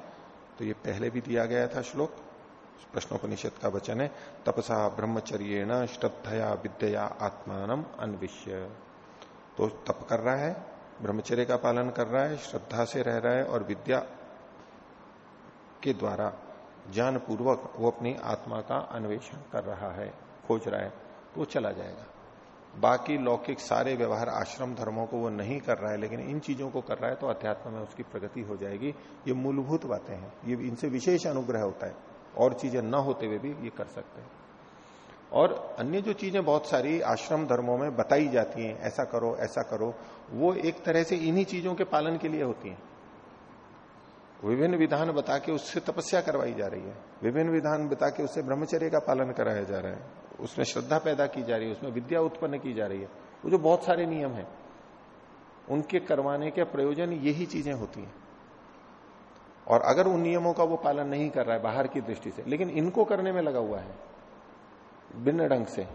तो ये पहले भी दिया गया था श्लोक, प्रश्नोपनिषद का वचन है, तपसा ब्रह्मचर्य श्रद्धया विद्या आत्मान अन्विष्य। तो तप कर रहा है ब्रह्मचर्य का पालन कर रहा है, श्रद्धा से रह रहा है और विद्या के द्वारा ज्ञान पूर्वक वो अपनी आत्मा का अन्वेषण कर रहा है, खोज रहा है तो चला जाएगा। बाकी लौकिक सारे व्यवहार आश्रम धर्मों को वो नहीं कर रहा है, लेकिन इन चीज़ों को कर रहा है तो अध्यात्म में उसकी प्रगति हो जाएगी। ये मूलभूत बातें हैं, ये इनसे विशेष अनुग्रह होता है, और चीज़ें न होते हुए भी ये कर सकते हैं। और अन्य जो चीज़ें बहुत सारी आश्रम धर्मों में बताई जाती हैं, ऐसा करो ऐसा करो वो एक तरह से इन्हीं चीज़ों के पालन के लिए होती है। विभिन्न विधान बता के उससे तपस्या करवाई जा रही है। विभिन्न विधान बता के उससे ब्रह्मचर्य का पालन कराया जा रहा है। उसमें श्रद्धा पैदा की जा रही है, उसमें विद्या उत्पन्न की जा रही है। वो जो बहुत सारे नियम है, उनके करवाने के प्रयोजन यही चीज़ें होती हैं। और अगर उन नियमों का वो पालन नहीं कर रहा है बाहर की दृष्टि से, लेकिन इनको करने में लगा हुआ है, भिन्न ढंग से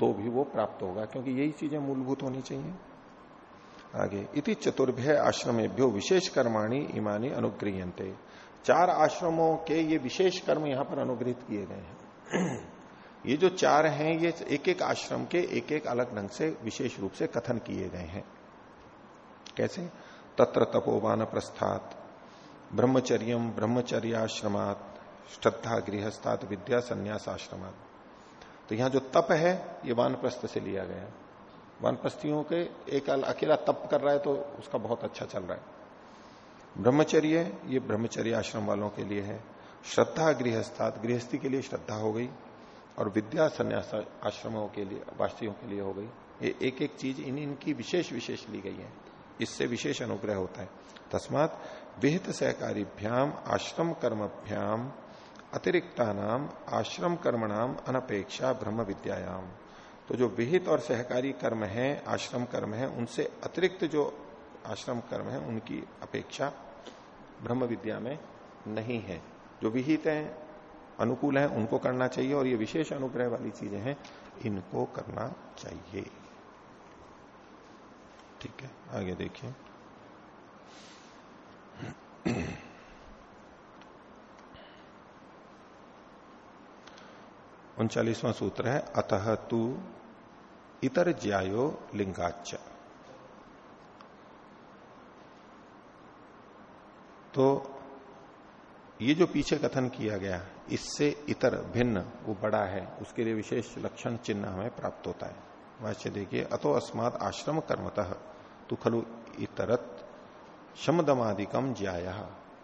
तो भी वो प्राप्त होगा, क्योंकि यही चीज़ें मूलभूत होनी चाहिए। आगे, इति चतुर्भ्य आश्रमेभ्यो विशेष कर्माणी इमानी अनुग्रहते चार आश्रमों के ये विशेष कर्म यहाँ पर अनुग्रहित किए गए हैं। ये जो चार हैं, ये एक एक आश्रम के एक एक अलग ढंग से विशेष रूप से कथन किए गए हैं। कैसे? तत्र तपोवान प्रस्थात ब्रह्मचर्यम ब्रह्मचर्याश्रमात श्रद्धा गृहस्थात विद्या संन्यास आश्रमात तो यहाँ जो तप है, ये वानप्रस्थ से लिया गया है। वानप्रस्थियों के एक अकेला तप कर रहा है तो उसका बहुत अच्छा चल रहा है। ब्रह्मचर्य, ये ब्रह्मचर्य आश्रम वालों के लिए है। श्रद्धा गृहस्थात, गृहस्थी के लिए श्रद्धा हो गई और विद्या संन्यास आश्रमों के लिए वास्तियों के लिए हो गई। ये एक एक चीज़ इन, इनकी विशेष विशेष ली गई है। इससे विशेष अनुग्रह होता है। तस्मात, विहित सहकारीभ्याम, आश्रम कर्म कर्मभ्याम अतिरिक्ता नाम आश्रम कर्म नाम अनपेक्षा ब्रह्म विद्यायाम। तो जो विहित और सहकारी कर्म है, आश्रम कर्म है, उनसे अतिरिक्त जो आश्रम कर्म है, उनकी अपेक्षा ब्रह्म विद्या में नहीं है। जो विहित है, अनुकूल है, उनको करना चाहिए और ये विशेष अनुग्रह वाली चीज़ें हैं, इनको करना चाहिए। ठीक है, आगे देखिए। उनचालीसवां सूत्र है, अतः तू इतर ज्यायो लिंगाच तो ये जो पीछे कथन किया गया, इससे इतर भिन्न वो बड़ा है, उसके लिए विशेष लक्षण चिन्ह हमें प्राप्त होता है। वाच्य देखिए, अतो अस्मात आश्रम कर्मतः, तु खलु इतरत शमदमादिकम ज्याया।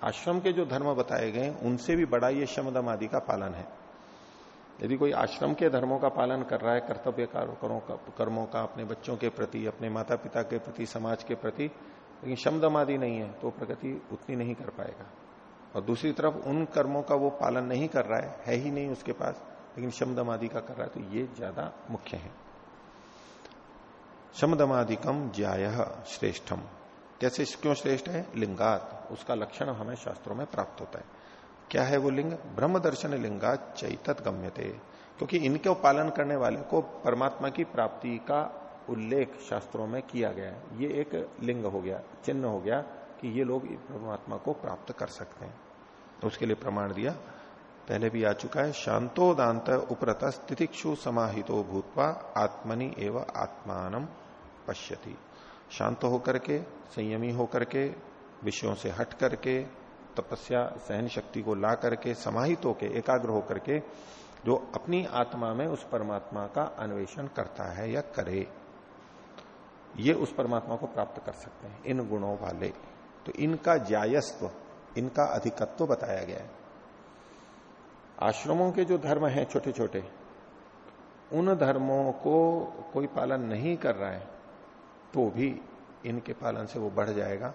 आश्रम के जो धर्म बताए गए, उनसे भी बड़ा ये शमदमादि का पालन है। यदि कोई आश्रम के धर्मों का पालन कर रहा है, कर्तव्य कर्मों का अपने बच्चों के प्रति, अपने माता पिता के प्रति, समाज के प्रति, लेकिन शमदमादि नहीं है तो प्रगति उतनी नहीं कर पाएगा। और दूसरी तरफ़, उन कर्मों का वो पालन नहीं कर रहा है है ही नहीं उसके पास, लेकिन शमदमादि का कर रहा है तो ये ज़्यादा मुख्य है। शमदमादिकम ज्याय श्रेष्ठम। कैसे क्यों श्रेष्ठ है? लिंगात। उसका लक्षण हमें शास्त्रों में प्राप्त होता है। क्या है वो लिंग? ब्रह्म दर्शन लिंगा चैतत गम्यते। क्योंकि इनके पालन करने वाले को परमात्मा की प्राप्ति का उल्लेख शास्त्रों में किया गया है। ये एक लिंग हो गया, चिन्ह हो गया कि ये लोग परमात्मा को प्राप्त कर सकते हैं। तो उसके लिए प्रमाण दिया, पहले भी आ चुका है शांतो दांत उपरत स्थितिक्षु समाहितो भूतवा आत्मनि एवं आत्मान पश्यति। शांत होकर के, संयमी होकर के, विषयों से हट करके तपस्या सहन शक्ति को ला करके, समाहित होकर एकाग्र होकर के, जो अपनी आत्मा में उस परमात्मा का अन्वेषण करता है या करे, ये उस परमात्मा को प्राप्त कर सकते हैं, इन गुणों वाले। तो इनका जायस्व, इनका अधिकत्व बताया गया है। आश्रमों के जो धर्म हैं छोटे छोटे उन धर्मों को कोई पालन नहीं कर रहा है तो भी इनके पालन से वो बढ़ जाएगा।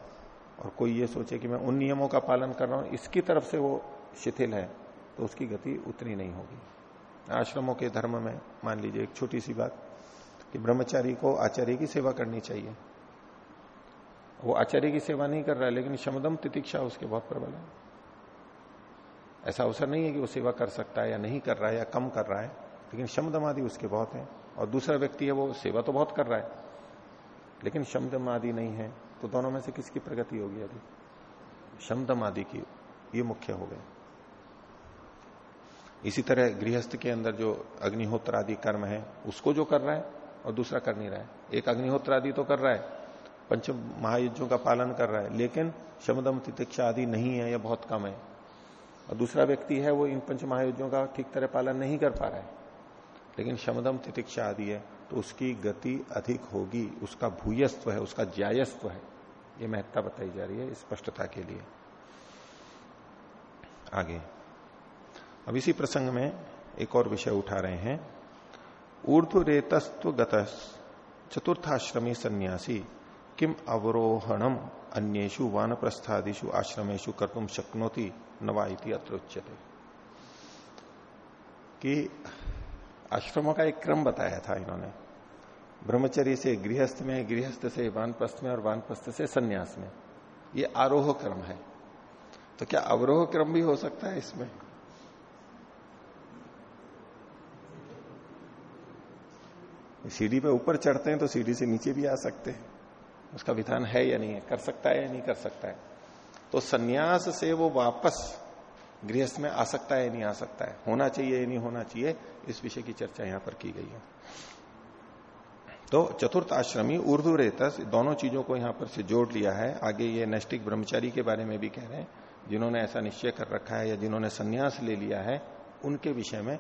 और कोई ये सोचे कि मैं उन नियमों का पालन कर रहा हूँ, इसकी तरफ़ से वो शिथिल है तो उसकी गति उतनी नहीं होगी। आश्रमों के धर्म में, मान लीजिए एक छोटी सी बात, कि ब्रह्मचारी को आचार्य की सेवा करनी चाहिए। वो आचार्य की सेवा नहीं कर रहा है, लेकिन शमदम तितिक्षा उसके बहुत प्रबल है। ऐसा अवसर नहीं है कि वो सेवा कर सकता है या नहीं कर रहा है या कम कर रहा है, लेकिन शमदम आदि उसके बहुत है। और दूसरा व्यक्ति है, वो सेवा तो बहुत कर रहा है, लेकिन शमदम आदि नहीं है। तो दोनों में से किसकी प्रगति होगी अभी? शमदम आदि की, ये मुख्य हो गए। इसी तरह गृहस्थ के अंदर जो अग्निहोत्र आदि कर्म है, उसको जो कर रहा है और दूसरा कर नहीं रहा है। एक अग्निहोत्र आदि तो कर रहा है, पंच महायुद्धों का पालन कर रहा है, लेकिन शमदम तितिक्षा आदि नहीं है या बहुत कम है। और दूसरा व्यक्ति है, वो इन पंच महायुद्धों का ठीक तरह पालन नहीं कर पा रहा है। लेकिन शमदम तितिक्षा आदि है तो उसकी गति अधिक होगी, उसका भूयस्व है, उसका ज्यायस्व है। ये महत्ता बताई जा रही है स्पष्टता के लिए। आगे। अब इसी प्रसंग में एक और विषय उठा रहे हैं। ऊर्ध्वरेतस्व गत चतुर्थाश्रमी सन्यासी किम अवरोहणम अन्येषु वान प्रस्थादिशु आश्रमेशु कर्तुम शक्नोति नवाइति अत्र उच्यते। कि आश्रमों का एक क्रम बताया था इन्होंने। ब्रह्मचर्य से गृहस्थ में, गृहस्थ से वानप्रस्थ में और वानप्रस्थ से संन्यास में। ये आरोह क्रम है। तो क्या अवरोह क्रम भी हो सकता है इसमें? सीढ़ी पे ऊपर चढ़ते हैं तो सीढ़ी से नीचे भी आ सकते हैं। उसका विधान है या नहीं है? कर सकता है या नहीं कर सकता है? तो सन्यास से वो वापस गृहस्थ में आ सकता है नहीं आ सकता है? होना चाहिए या नहीं होना चाहिए? इस विषय की चर्चा यहाँ पर की गई है। तो चतुर्थ आश्रमी उर्दू रेतस, दोनों चीज़ों को यहाँ पर से जोड़ लिया है। आगे ये नैष्टिक ब्रह्मचारी के बारे में भी कह रहे हैं। जिन्होंने ऐसा निश्चय कर रखा है या जिन्होंने संन्यास ले लिया है, उनके विषय में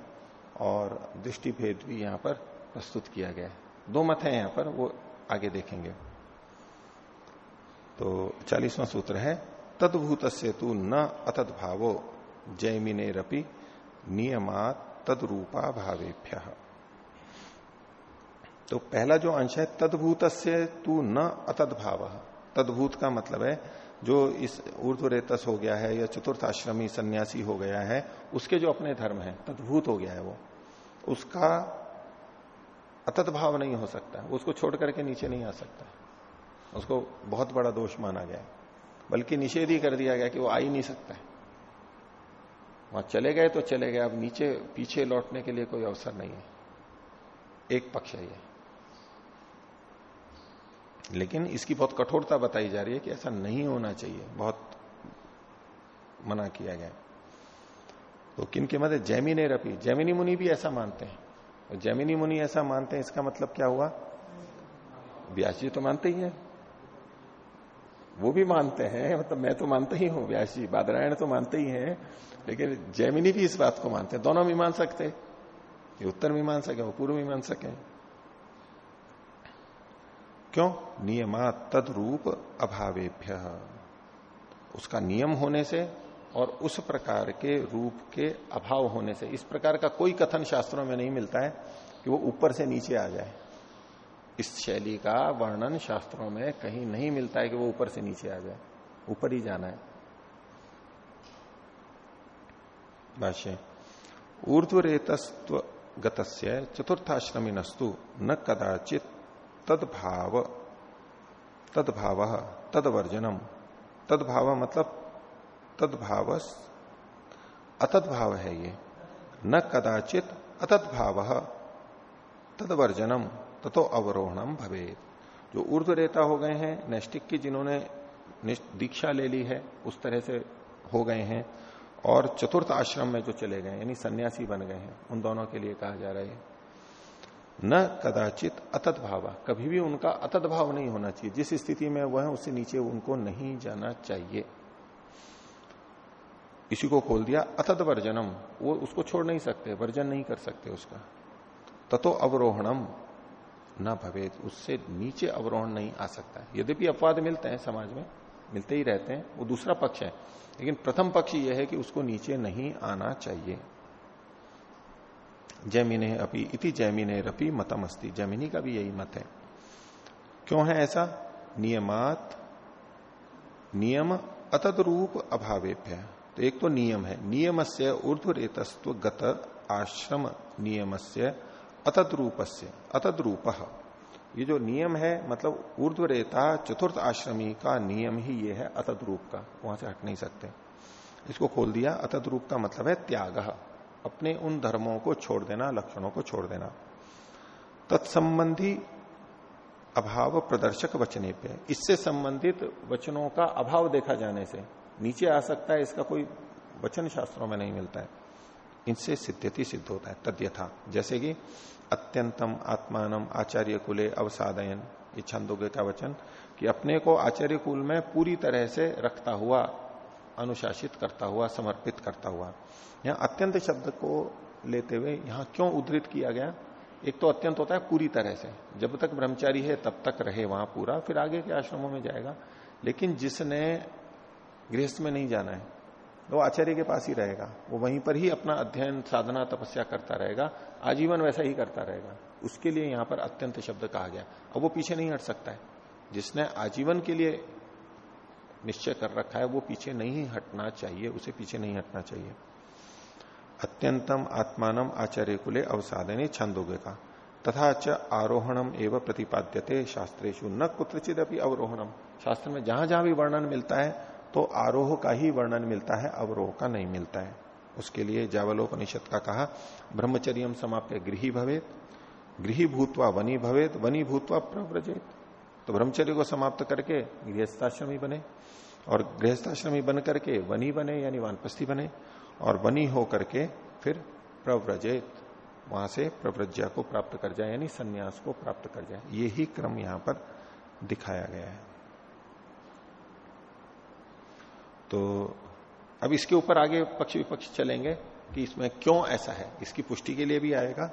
और दृष्टिभेद भी यहाँ पर प्रस्तुत किया गया है। दो मत है यहाँ पर, वो आगे देखेंगे। तो चालीसवां सूत्र है तदभूत से तू न अतद भावो जयमिने रपि नियमात तदरूपा भावेभ्य। तो पहला जो अंश है तदभूत से तू न अतद भाव तदभूत का मतलब है, जो इस ऊर्ध रेतस हो गया है या चतुर्थ आश्रमी सन्यासी हो गया है, उसके जो अपने धर्म है, तदभूत हो गया है वो, उसका अतत भाव नहीं हो सकता। उसको छोड़ करके नीचे नहीं आ सकता। उसको बहुत बड़ा दोष माना गया बल्कि निषेध ही कर दिया गया कि वो आ ही नहीं सकता है। वहाँ चले गए तो चले गए। अब नीचे, पीछे लौटने के लिए कोई अवसर नहीं है। एक पक्ष है ये। लेकिन इसकी बहुत कठोरता बताई जा रही है कि ऐसा नहीं होना चाहिए। बहुत मना किया गया। तो किन के मध्य जैमिने रपी। जैमिनी मुनि भी ऐसा मानते हैं। जैमिनी मुनि ऐसा मानते हैं, इसका मतलब क्या हुआ? व्यास जी तो मानते ही है। वो भी मानते हैं मतलब मैं तो मानता ही हूँ, व्यास जी, बादरायण तो मानते ही हैं, लेकिन जैमिनी भी इस बात को मानते हैं। दोनों भी मान सकते ये उत्तर भी मान सके, वो पूर्व भी मान सके। क्यों? नियमा तद रूप अभावेभ्य। उसका नियम होने से और उस प्रकार के रूप के अभाव होने से, इस प्रकार का कोई कथन शास्त्रों में नहीं मिलता है कि वो ऊपर से नीचे आ जाए। इस शैली का वर्णन शास्त्रों में कहीं नहीं मिलता है कि वो ऊपर से नीचे आ जाए। ऊपर ही जाना है। भाष्य ऊर्ध्वरेतस्व गतस्य चतुर्थाश्रमिनस्तु न कदाचित तदभाव तदभाव, तदवर्जनम। तदभाव मतलब तदभाव अतद्भाव है ये। न कदाचित अतद्भाव, तदवर्जनम। तथो अवरोहणम भवे जो ऊर्ध रेता हो गए हैं नैष्टिक की जिन्होंने दीक्षा ले ली है, उस तरह से हो गए हैं। और चतुर्थ आश्रम में जो चले गए यानी सन्यासी बन गए हैं, उन दोनों के लिए कहा जा रहा है। न कदाचित अतत भाव कभी भी उनका अतत भाव नहीं होना चाहिए। जिस स्थिति में वह है, उससे नीचे उनको नहीं जाना चाहिए। इसी को खोल दिया अतत वर्जनम वो उसको छोड़ नहीं सकते, वर्जन नहीं कर सकते उसका। ततो अवरोहणम न भवे उससे नीचे अवरोहण नहीं आ सकता। यद्यपि अपवाद मिलते हैं समाज में, मिलते ही रहते हैं, वो दूसरा पक्ष है। लेकिन प्रथम पक्ष यह है कि उसको नीचे नहीं आना चाहिए। जैमिने अपी इति जैमिने रपी मतम अस्ती जैमिनी का भी यही मत है। क्यों है ऐसा? नियमात नियम अतद रूप अभावेभ्य। तो एक तो नियम है। नियम से ऊर्ध रेतस्व गत आश्रम नियम से अतद रूप से अतद रूप ये जो नियम है मतलब ऊर्ध्व रेता चतुर्थ आश्रमी का नियम ही ये है अतद रूप का। वहाँ से हट नहीं सकते। इसको खोल दिया अतद रूप का मतलब है त्याग। अपने उन धर्मों को छोड़ देना, लक्षणों को छोड़ देना। तत्संबंधी अभाव प्रदर्शक वचने पे। इससे संबंधित वचनों का अभाव देखा जाने से, नीचे आ सकता है, इसका कोई वचन शास्त्रों में नहीं मिलता है। इनसे सिद्धति सिद्ध होता है तद्यथा जैसे कि अत्यंतम आत्मानम आचार्य कुले अवसादयन, ये छंदोगे का वचन, कि अपने को आचार्य कुल में पूरी तरह से रखता हुआ, अनुशासित करता हुआ, समर्पित करता हुआ। यहाँ अत्यंत शब्द को लेते हुए यहाँ क्यों उद्धृत किया गया? एक तो अत्यंत होता है पूरी तरह से। जब तक ब्रह्मचारी है, तब तक रहे वहाँ पूरा, फिर आगे के आश्रमों में जाएगा। लेकिन जिसने गृहस्थ में नहीं जाना है वो आचार्य के पास ही रहेगा। वो वहीं पर ही अपना अध्ययन, साधना, तपस्या करता रहेगा। आजीवन वैसा ही करता रहेगा। उसके लिए यहाँ पर अत्यंत शब्द कहा गया। अब वो पीछे नहीं हट सकता है। जिसने आजीवन के लिए निश्चय कर रखा है, वो पीछे नहीं हटना चाहिए। उसे पीछे नहीं हटना चाहिए। अत्यंतम आत्मानम आचार्य कुले अवसादने छंदोगे का तथा च आरोहणम एवं प्रतिपाद्यते शास्त्रेशु न कुत्रचित अभी अवरोहणम। शास्त्र में जहाँ जहाँ भी वर्णन मिलता है तो आरोह का ही वर्णन मिलता है, अवरोह का नहीं मिलता है। उसके लिए जावलोपनिषद का कहा, ब्रह्मचर्य समाप्त गृही भवेत, गृही भूतवा वनी भवेत, वनी भूतवा प्रव्रजेत। तो ब्रह्मचर्य को समाप्त करके गृहस्थाश्रमी बने, और गृहस्थाश्रमी बन करके वनी बने, यानी वानपस्थी बने, और वनी हो करके फिर प्रव्रजित, वहाँ से प्रव्रज्ञा को प्राप्त कर जाए, यानी संन्यास को प्राप्त कर जाए। ये क्रम यहाँ पर दिखाया गया है। तो अब इसके ऊपर आगे पक्ष विपक्ष चलेंगे कि इसमें क्यों ऐसा है। इसकी पुष्टि के लिए भी आएगा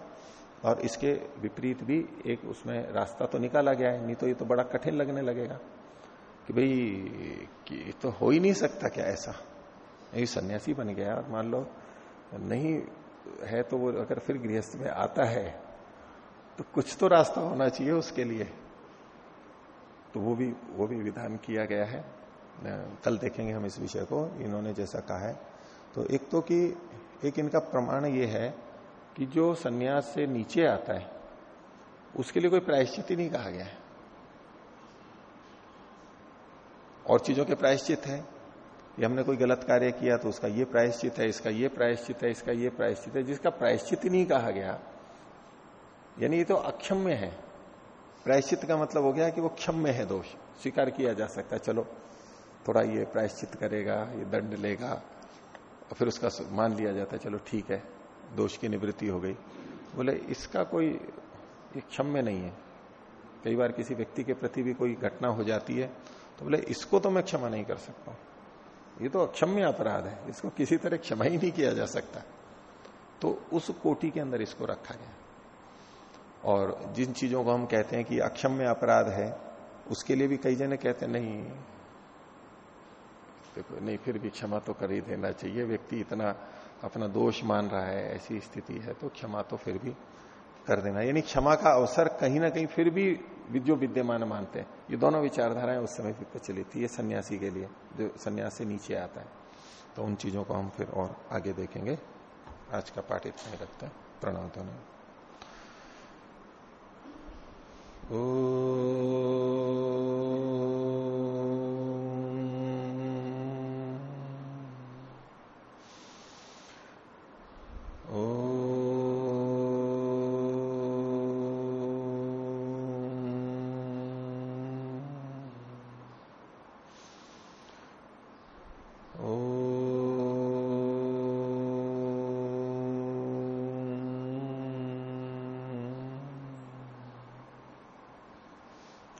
और इसके विपरीत भी एक उसमें रास्ता तो निकाला गया है, नहीं तो ये तो बड़ा कठिन लगने लगेगा कि भाई, कि तो हो ही नहीं सकता क्या ऐसा? नहीं सन्यासी बन गया और मान लो नहीं है तो वो अगर फिर गृहस्थ में आता है तो कुछ तो रास्ता होना चाहिए उसके लिए। तो वो भी वो भी विधान किया गया है। कल देखेंगे हम इस विषय को, इन्होंने जैसा कहा है। तो एक तो कि, एक इनका प्रमाण ये है कि जो सन्यास से नीचे आता है, उसके लिए कोई प्रायश्चित ही नहीं कहा गया है। और चीज़ों के प्रायश्चित है। कि हमने कोई गलत कार्य किया तो उसका ये प्रायश्चित है, इसका ये प्रायश्चित है, इसका ये प्रायश्चित है, जिसका प्रायश्चित ही नहीं कहा गया। यानी ये तो अक्षम्य है। प्रायश्चित का मतलब हो गया कि वो क्षम्य है दोष, स्वीकार किया जा सकता है। चलो थोड़ा ये प्रायश्चित करेगा, ये दंड लेगा, और फिर उसका मान लिया जाता है, चलो ठीक है, दोष की निवृत्ति हो गई। बोले, इसका कोई क्षम्य नहीं है। कई बार किसी व्यक्ति के प्रति भी कोई घटना हो जाती है तो बोले, इसको तो मैं क्षमा नहीं कर सकता ये तो अक्षम्य अपराध है, इसको किसी तरह क्षमा ही नहीं किया जा सकता। तो उस कोटि के अंदर इसको रखा गया। और जिन चीज़ों को हम कहते हैं कि अक्षम्य अपराध है, उसके लिए भी कई जने कहते हैं नहीं देखो, नहीं, फिर भी क्षमा तो कर ही देना चाहिए। व्यक्ति इतना अपना दोष मान रहा है, ऐसी स्थिति है तो क्षमा तो फिर भी कर देना। यानी क्षमा का अवसर कहीं ना कहीं फिर भी जो विद्यमान मानते हैं, ये दोनों विचारधाराएँ उस समय भी प्रचलित थी, ये सन्यासी के लिए, जो सन्यास से नीचे आता है। तो उन चीज़ों को हम फिर और आगे देखेंगे। आज का पाठ इतना ही रखते हैं। प्रणव ध्वनि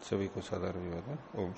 सभी को सदर विवेक ओम